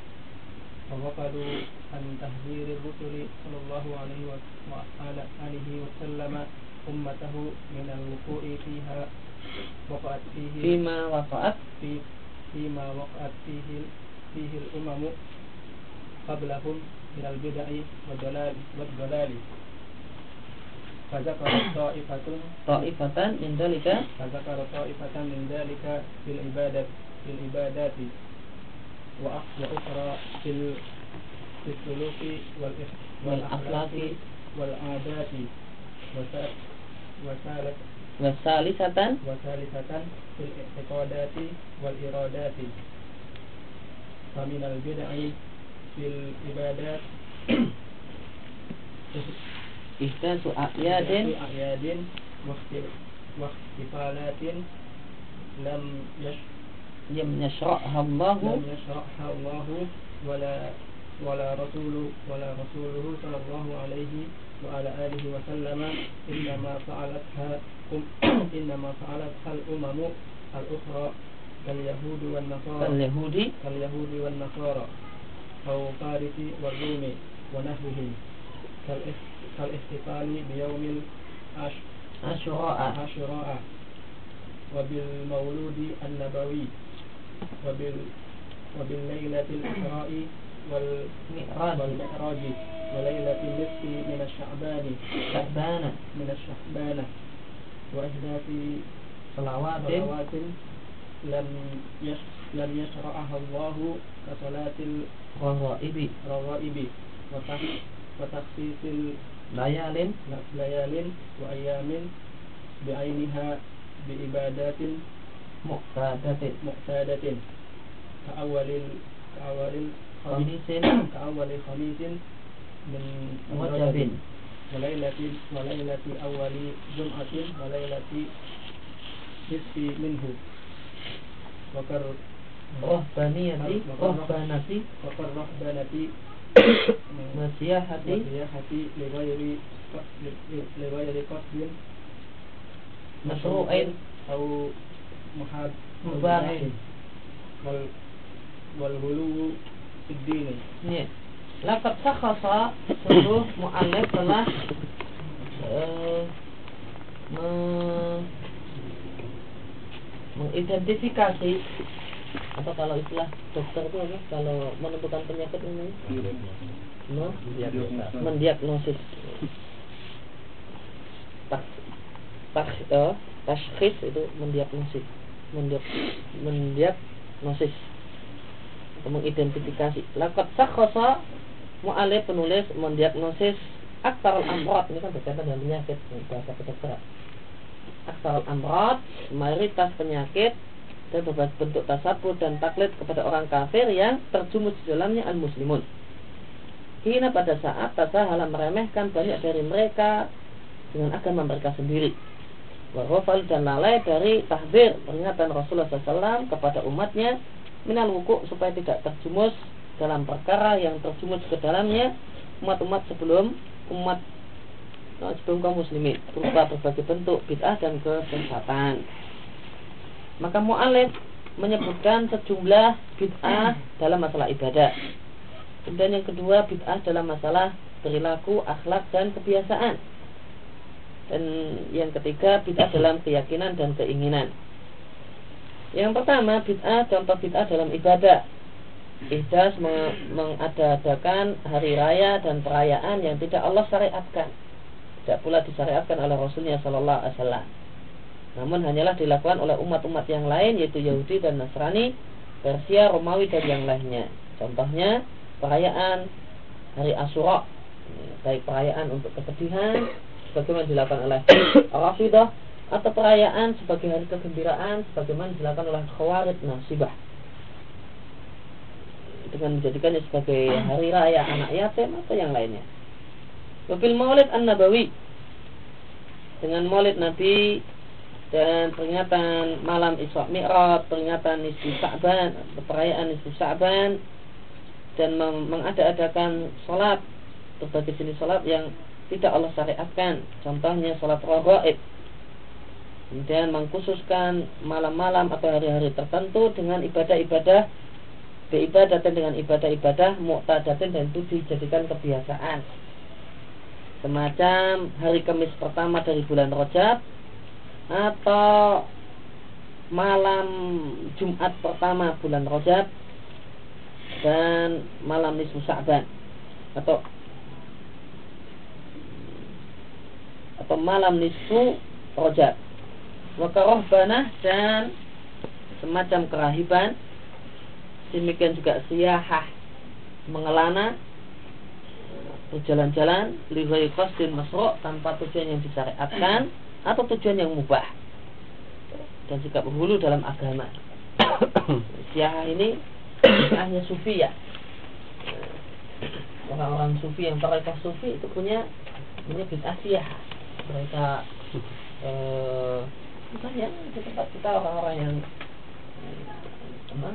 S7: وغفلوا عن تحذير الرسل صلى الله عليه وآله وسلم أمته من الوقوع فيها وقعت فيه
S1: فيما وقعت؟
S7: في فيما وقعت فيه فيه الأمم قبلهم من البدع والضلال والضلال. فذكر طائفة
S1: طائفة من ذلك؟
S7: فذكر طائفة من ذلك في العبادة في العبادات. وأخرى في في السلوك
S1: والأخلاق
S7: والعادات وسالت
S1: وثالثة
S7: وثالثة في الاعتقادات والإرادات فمن البدع في العبادات
S1: إحداث أعياد
S7: أعياد واحتفالات لم يش
S1: لم يشرعها الله.
S7: لم يشرعها الله ولا ولا رسول ولا رسوله صلى الله عليه وعلى آله وسلم إنما فعلتها إنما فعلتها الأمم الأخرى كاليهود والنصارى.
S1: كاليهود.
S7: كاليهود والنصارى أو فارس والروم ونحوهم. كالاحتفال بيوم
S1: عاشوراء.
S7: عاشوراء. وبالمولود النبوي. وبال وبالليلة الإسراء
S1: والمعراج
S7: والمعراج وليلة النصف من الشعبان.
S1: شعبان.
S7: من الشعبان. وإحداث
S1: صلوات.
S7: صلوات لم يش لم يشرعها الله كصلاة
S1: الرغائب.
S7: الرغائب. وتخصيص
S1: ليال.
S7: ليال وأيام بعينها بعبادات
S1: muqtadatin.
S7: Muqtadatin. Ka'awalil ka'awalil
S1: khamisin
S7: ka'awalil khamisin min
S1: wajabin
S7: walailati walailati awali jum'atin walailati nisfi minhu. Wakar
S1: rohbaniyati rohbanati.
S7: wakar rohbanati
S1: masiyahati
S7: masiyahati liwairi liwairi qasdin
S1: masru'in.
S7: Atau mubahin
S1: eh.
S7: wal wal hulu
S1: sidini. nih. Laqad sakhasa sungguh muallif telah eh, me mengidentifikasi apa kalau istilah dokter itu apa? Kalau menentukan penyakit ini. No? mendiagnosis. Tak tak uh, itu mendiagnosis mendiagnosis mengidentifikasi. Lakat sakhasa mu'alif penulis mendiagnosis aktar al-amrat ini kan berkaitan dengan penyakit bahasa kedokteran. Aktar al-amrat mayoritas penyakit dan berbagai bentuk tasabur dan taklid kepada orang kafir yang terjumus di dalamnya al-muslimun. Hina pada saat tasahala meremehkan banyak dari mereka dengan agama mereka sendiri. Warwafal dan lalai dari tahbir peringatan Rasulullah SAW kepada umatnya minal wukuk supaya tidak terjumus dalam perkara yang terjumus ke dalamnya umat-umat sebelum umat eh, sebelum kaum muslimin berupa berbagai bentuk bid'ah dan kesesatan. Maka mu'alif menyebutkan sejumlah bid'ah dalam masalah ibadah. Kemudian yang kedua bid'ah dalam masalah perilaku, akhlak dan kebiasaan. Dan yang ketiga bid'ah dalam keyakinan dan keinginan. Yang pertama bid'ah contoh bid'ah dalam ibadah. Ihdas mengadakan hari raya dan perayaan yang tidak Allah syariatkan. Tidak pula disyariatkan oleh Rasulnya Shallallahu Alaihi Wasallam. Namun hanyalah dilakukan oleh umat-umat yang lain yaitu Yahudi dan Nasrani, Persia, Romawi dan yang lainnya. Contohnya perayaan hari Asyura baik perayaan untuk kesedihan sebagaimana dilakukan oleh Rafidah atau perayaan sebagai hari kegembiraan sebagaimana dilakukan oleh Khawarij Nasibah dengan menjadikannya sebagai hari raya anak yatim atau yang lainnya. Wabil Maulid An-Nabawi dengan Maulid Nabi dan peringatan malam Isra Mi'raj, peringatan Nisfu Sa'ban, perayaan Nisfu Sa'ban dan mengada-adakan sholat berbagai jenis sholat yang tidak Allah syariatkan. Contohnya sholat raghaib. Kemudian mengkhususkan malam-malam atau hari-hari tertentu dengan ibadah-ibadah dan dengan ibadah-ibadah mu'tadatin dan itu dijadikan kebiasaan. Semacam hari Kamis pertama dari bulan Rajab atau malam Jumat pertama bulan Rajab dan malam nisfu Sa'ban atau atau malam nisfu Rajab wakarohbanah dan semacam kerahiban. Demikian juga siyahah mengelana berjalan-jalan liwai qasdin masro tanpa tujuan yang disyariatkan atau tujuan yang mubah. Dan sikap berhulu dalam agama. Siyahah ini bid'ahnya sufi ya. Orang-orang sufi yang mereka sufi itu punya punya bid'ah siyah mereka eh, misalnya di tempat kita orang-orang yang eh, apa,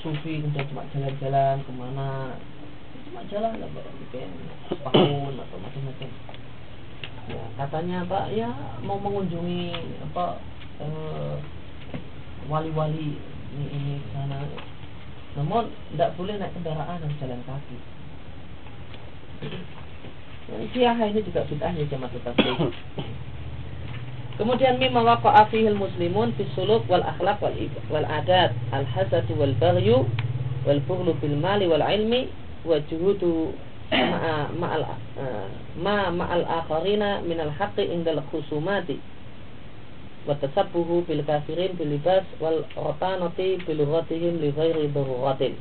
S1: sufi kemudian cuma jalan-jalan ke mana cuma jalan lah mungkin setahun atau macam-macam ya, katanya pak ya mau mengunjungi apa eh, wali-wali ini ini sana namun tidak boleh naik kendaraan dan jalan kaki. Syiah ini juga bid'ahnya jamaah tabligh. Kemudian mimma waqa'a fihi muslimun fi suluk wal akhlaq wal wal adat al hasad wal baghyu wal bughlu bil mali wal ilmi wa juhudu ma'a ma'al ma ma'al akharina min al haqqi indal khusumati wa tasabbuhu bil kafirin bil libas wal ratanati bil lughatihim li ghairi daruratin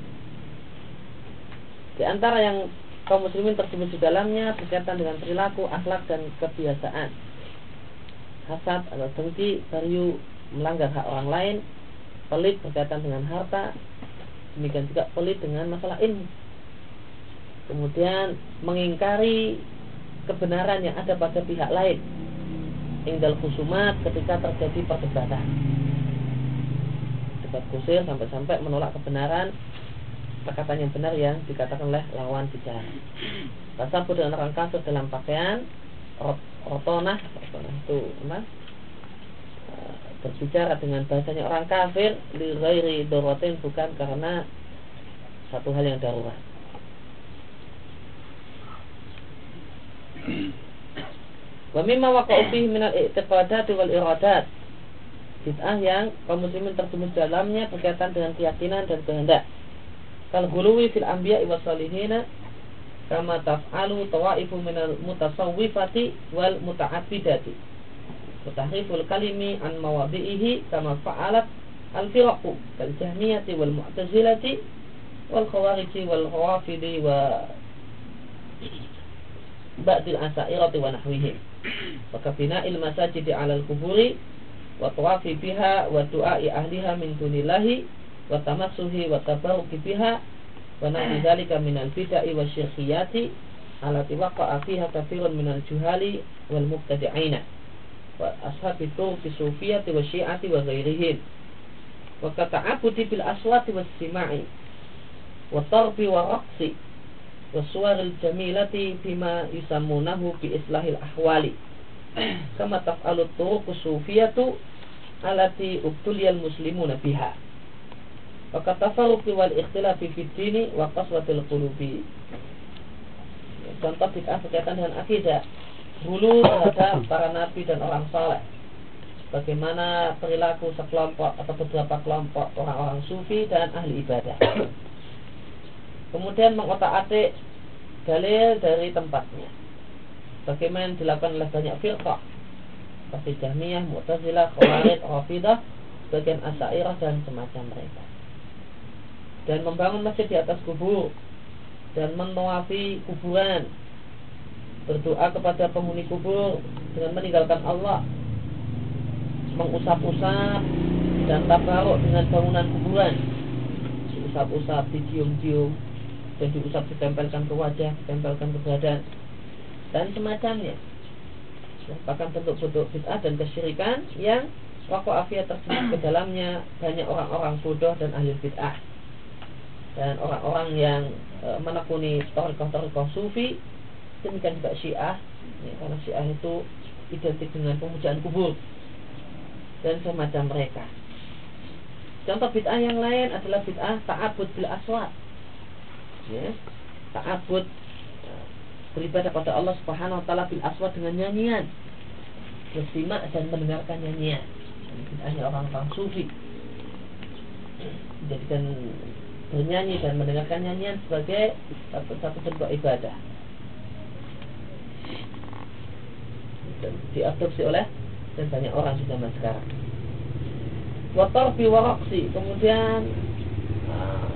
S1: di antara yang kaum muslimin tersebut di dalamnya berkaitan dengan perilaku, akhlak dan kebiasaan hasad atau dengki, bariu, melanggar hak orang lain, pelit berkaitan dengan harta, demikian juga pelit dengan masalah ilmu. Kemudian mengingkari kebenaran yang ada pada pihak lain. Ingdal khusumat ketika terjadi perdebatan. Debat kusir sampai-sampai menolak kebenaran perkataan yang benar yang dikatakan oleh lawan bicara. Tasabuh dengan orang kafir dalam pakaian rotonah rotonah itu mas berbicara dengan bahasanya orang kafir li ghairi dorotin bukan karena satu hal yang darurat. Wa mimma waqa'u fihi min al-i'tiqadat wal iradat. Bid'ah yang kaum muslimin terjumus dalamnya berkaitan dengan keyakinan dan kehendak. Kal ghuluwi fil anbiya'i was salihina kama taf'alu tawaifu minal mutasawwifati wal muta'abbidati. Mutahriful kalimi an mawadhi'ihi kama fa'alat al-firaqu kal jahmiyati wal mu'tazilati wal khawariji wal khawafidi wa ba'dil asairati wa nahwihim wa kabina'il masajidi 'alal kuburi wa wa wa tamassuhi wa tabarruki biha wa nahi dzalika minal bid'ah wa syirkiyati alati waqa'a fiha katsirun minal juhali wal mubtadi'ina wa ashabi turki sufiyati wa syi'ati wa ghairihim wa kata'abudi bil aswati was sima'i wa tarbi wa raqsi wa suwaril jamilati bima yusammunahu bi islahil ahwali. Kama taf'alu turuq sufiyatu alati ubtuliyal muslimuna biha wa katafaruqi wal ikhtilafi fid dini wa qaswatil qulubi. Contoh bid'ah berkaitan dengan akidah. Dulu terhadap para nabi dan orang saleh. Bagaimana perilaku sekelompok atau beberapa kelompok orang-orang sufi dan ahli ibadah. Kemudian mengotak-atik dalil dari tempatnya. Bagaimana dilakukan oleh banyak firqah. Seperti Jahmiyah, Mu'tazilah, Khawarij, Rafidah, bagian Asairah dan semacam mereka. Dan membangun masjid di atas kubur. Dan menawafi kuburan, berdoa kepada penghuni kubur dengan meninggalkan Allah, mengusap-usap dan tabaruk dengan bangunan kuburan, diusap-usap, dicium-cium, dan diusap ditempelkan ke wajah, ditempelkan ke badan, dan semacamnya. Merupakan bentuk-bentuk bid'ah dan kesyirikan yang waktu afiat tersebut ke dalamnya. Banyak orang-orang bodoh dan ahli bid'ah dan orang-orang yang e, menekuni torikoh-torikoh sufi demikian juga syiah ya, karena syiah itu identik dengan pemujaan kubur dan semacam mereka contoh bid'ah yang lain adalah bid'ah ta'abud bil aswat ya, ta'abud beribadah pada Allah Subhanahu wa taala bil aswad dengan nyanyian. Bersimak dan mendengarkan nyanyian. Ini hanya orang-orang sufi. Jadikan bernyanyi dan mendengarkan nyanyian sebagai satu satu bentuk ibadah. Dan diadopsi oleh dan banyak orang di zaman sekarang. Watarbi waraksi kemudian ah,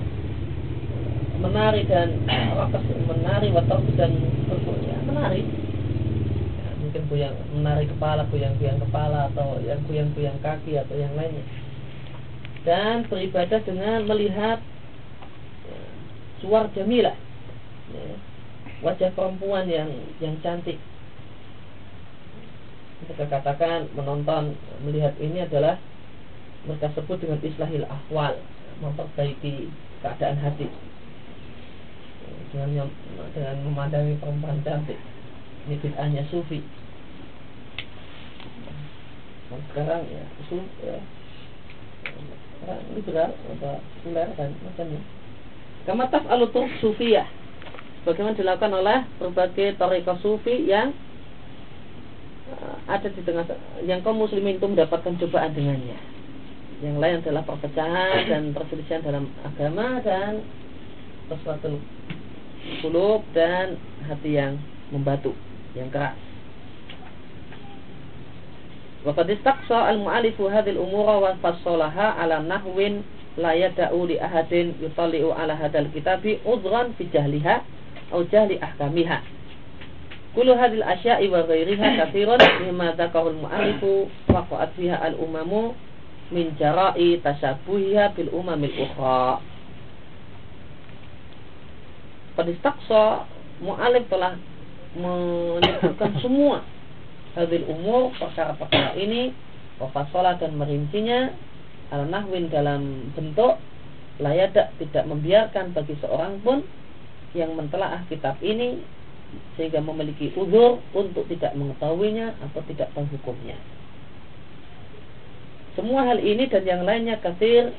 S1: menari dan rakas menari atau dan ya, menari ya, mungkin goyang menari kepala goyang-goyang kepala atau yang goyang-goyang kaki atau yang lainnya dan beribadah dengan melihat suar jamilah ya, wajah perempuan yang yang cantik. Kita katakan menonton melihat ini adalah mereka sebut dengan islahil ahwal memperbaiki keadaan hati. Dengan dengan memandangi perempuan cantik. Ini bid'ahnya sufi. Nah, sekarang ya sufi ya. Sekarang liberal atau sekuler dan macamnya kama taf'alu sufi ya bagaimana dilakukan oleh berbagai toriko sufi yang uh, ada di tengah yang kaum muslimin itu mendapatkan cobaan dengannya yang lain adalah perpecahan dan perselisihan dalam agama dan sesuatu kulub dan hati yang membatu, yang keras. Waqad istaqsa al-mu'alifu hadhil umura wa fassalaha ala nahwin la yada'u li ahadin yutalli'u ala hadal kitabi udran fi jahliha au jahli ahkamiha. Kullu hadhil asya'i wa ghairiha katsiran mimma dzakarahu al-mu'alifu waqa'at fiha al-umamu min jara'i tashabbuhiha bil umamil ukhra. Padistaksa mu'alif telah menyebutkan semua hadil umur perkara-perkara ini wafasola dan merincinya al nahwin dalam bentuk layadak tidak membiarkan bagi seorang pun yang mentelaah kitab ini sehingga memiliki uzur untuk tidak mengetahuinya atau tidak tahu hukumnya. Semua hal ini dan yang lainnya kasir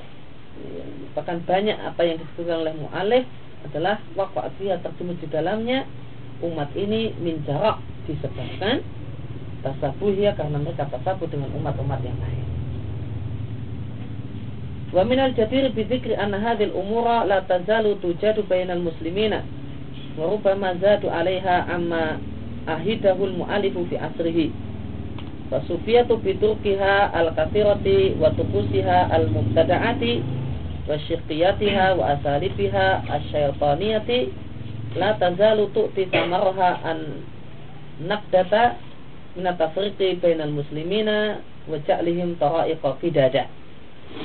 S1: bahkan banyak apa yang disebutkan oleh mu'alif adalah waqa'at fiha terjemah di dalamnya umat ini minjarak disebabkan tasabuhnya karena mereka tasabuh dengan umat-umat yang lain. Wa minal jadir bi dzikri anna hadhil umura la tazalu tujadu bainal muslimina wa rubbama zadu 'alaiha amma ahidahul mu'alifu fi asrihi. Fasufiyatu biturkiha al-kathirati wa tukusiha al-mubtada'ati wa syiqiyatiha wa asalifiha asyaitaniyati la tazalu tu'ti samarha an naqdata min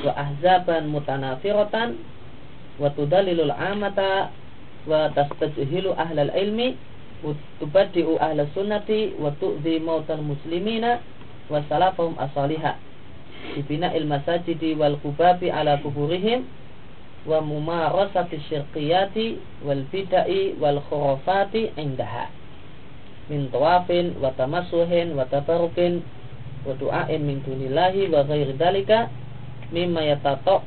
S1: وأحزابا متنافرة وتدلل العامة وتستجهل أهل العلم وتبدئ أهل السنة وتؤذي موتى المسلمين وسلفهم أصالها ببناء المساجد والقباب على قبورهم وممارسة الشرقيات والبدع والخرافات عندها من طواف وتمسح وتبرك ودعاء من دون الله وغير ذلك mimma yatato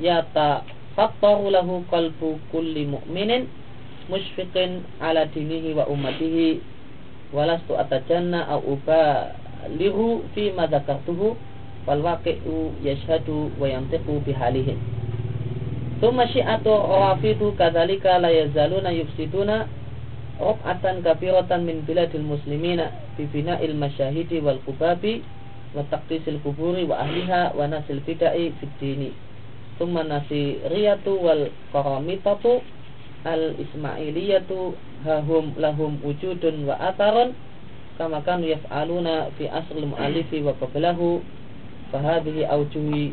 S1: yatafattaru lahu qalbu kulli mu'minin musyfiqin ala dinihi wa ummatihi walastu atajanna au ubalihu fi ma dzakartuhu wal waqi'u yashhadu wa yantiqu bihalihim. Thumma syi'atu rafidu kadzalika la yazaluna yufsiduna ruk'atan kabiratan min biladil muslimina bi bina'il masyahidi wal kubabi wa taqdisil kuburi wa ahliha wa nasil bidai fid dini. Thumma nasiriyatu wal qaramitatu al ismailiyatu hahum lahum wujudun wa atharun kama kanu yaf'aluna fi asril mu'alifi wa qablahu fahadhihi awjuhi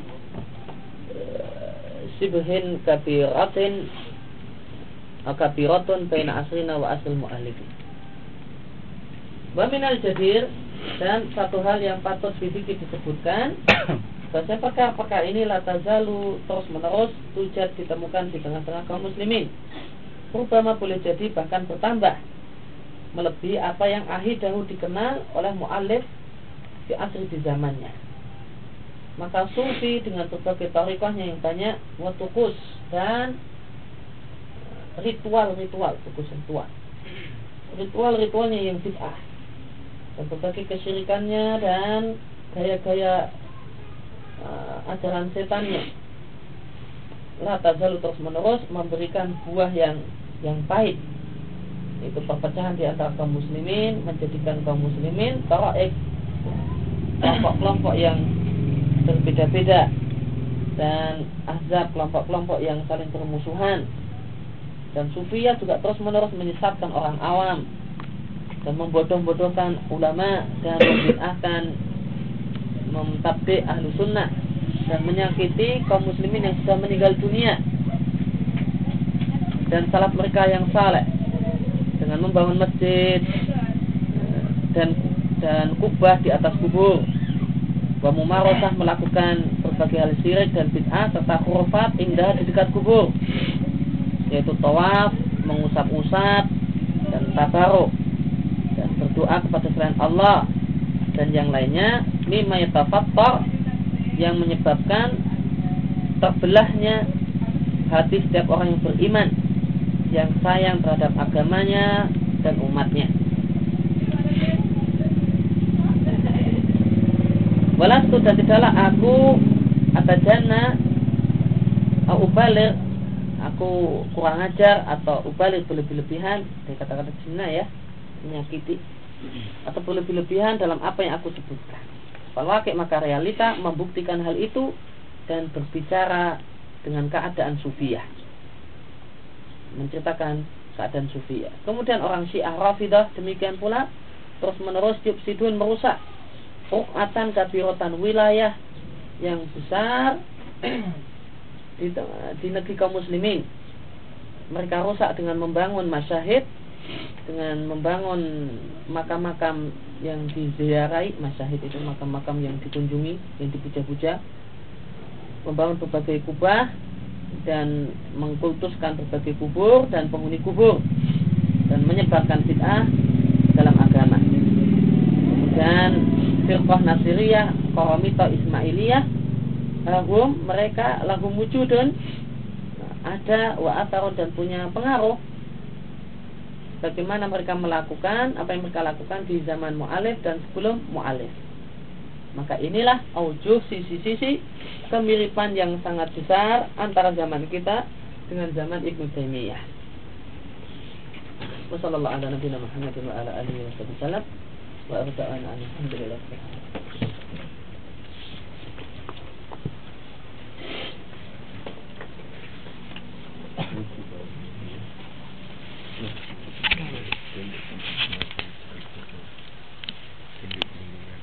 S1: sibhin kabiratin kabiratun baina asrina wa asril mu'alifi wa minal jadir dan satu hal yang patut sedikit disebutkan bahwa perkara-perkara ini latazalu terus menerus tujat ditemukan di tengah-tengah kaum muslimin? Rubama boleh jadi bahkan bertambah. Melebihi apa yang ahidahu dikenal oleh mu'alif di asri di zamannya. Maka sufi dengan berbagai tarikahnya yang banyak watukus dan ritual-ritual tukus ritual ritual-ritualnya yang bid'ah dan berbagai kesyirikannya dan gaya-gaya uh, ajaran setannya. La terus menerus memberikan buah yang yang pahit. Itu perpecahan di antara kaum muslimin menjadikan kaum muslimin tawaik kelompok-kelompok yang berbeda-beda dan azab kelompok-kelompok yang saling bermusuhan dan sufiyah juga terus menerus menyesatkan orang awam dan membodoh-bodohkan ulama dan membid'ahkan memtabdi ahlu sunnah dan menyakiti kaum muslimin yang sudah meninggal dunia dan salat mereka yang saleh dengan membangun masjid dan dan kubah di atas kubur. Wa mumarosah melakukan berbagai hal syirik dan bid'ah serta khurafat indah di dekat kubur yaitu tawaf mengusap-usap dan tabaruk berdoa kepada selain Allah dan yang lainnya mimma yatafattar yang menyebabkan terbelahnya hati setiap orang yang beriman yang sayang terhadap agamanya dan umatnya. Walastu dan tidaklah aku atajana ubalir aku kurang ajar atau ubalir berlebih-lebihan dari kata-kata zina ya menyakiti atau berlebih-lebihan dalam apa yang aku sebutkan. Falwakik maka realita membuktikan hal itu dan berbicara dengan keadaan sufiah. Menceritakan keadaan sufiah. Kemudian orang Syiah Rafidah demikian pula terus menerus sidun merusak rukatan kabirotan wilayah yang besar di, di negeri kaum muslimin. Mereka rusak dengan membangun masyahid dengan membangun makam-makam yang diziarahi masyahid itu makam-makam yang dikunjungi yang dipuja-puja membangun berbagai kubah dan mengkultuskan berbagai kubur dan penghuni kubur dan menyebarkan bid'ah dalam agama. Dan firqah nasiriyah Qaramita Ismailiyah lahum mereka lahum wujudun ada wa atharun dan punya pengaruh bagaimana mereka melakukan apa yang mereka lakukan di zaman mu'alif dan sebelum mu'alif maka inilah aujuh sisi-sisi kemiripan yang sangat besar antara zaman kita dengan zaman Ibnu Taimiyah. Wassalamualaikum warahmatullahi wabarakatuh.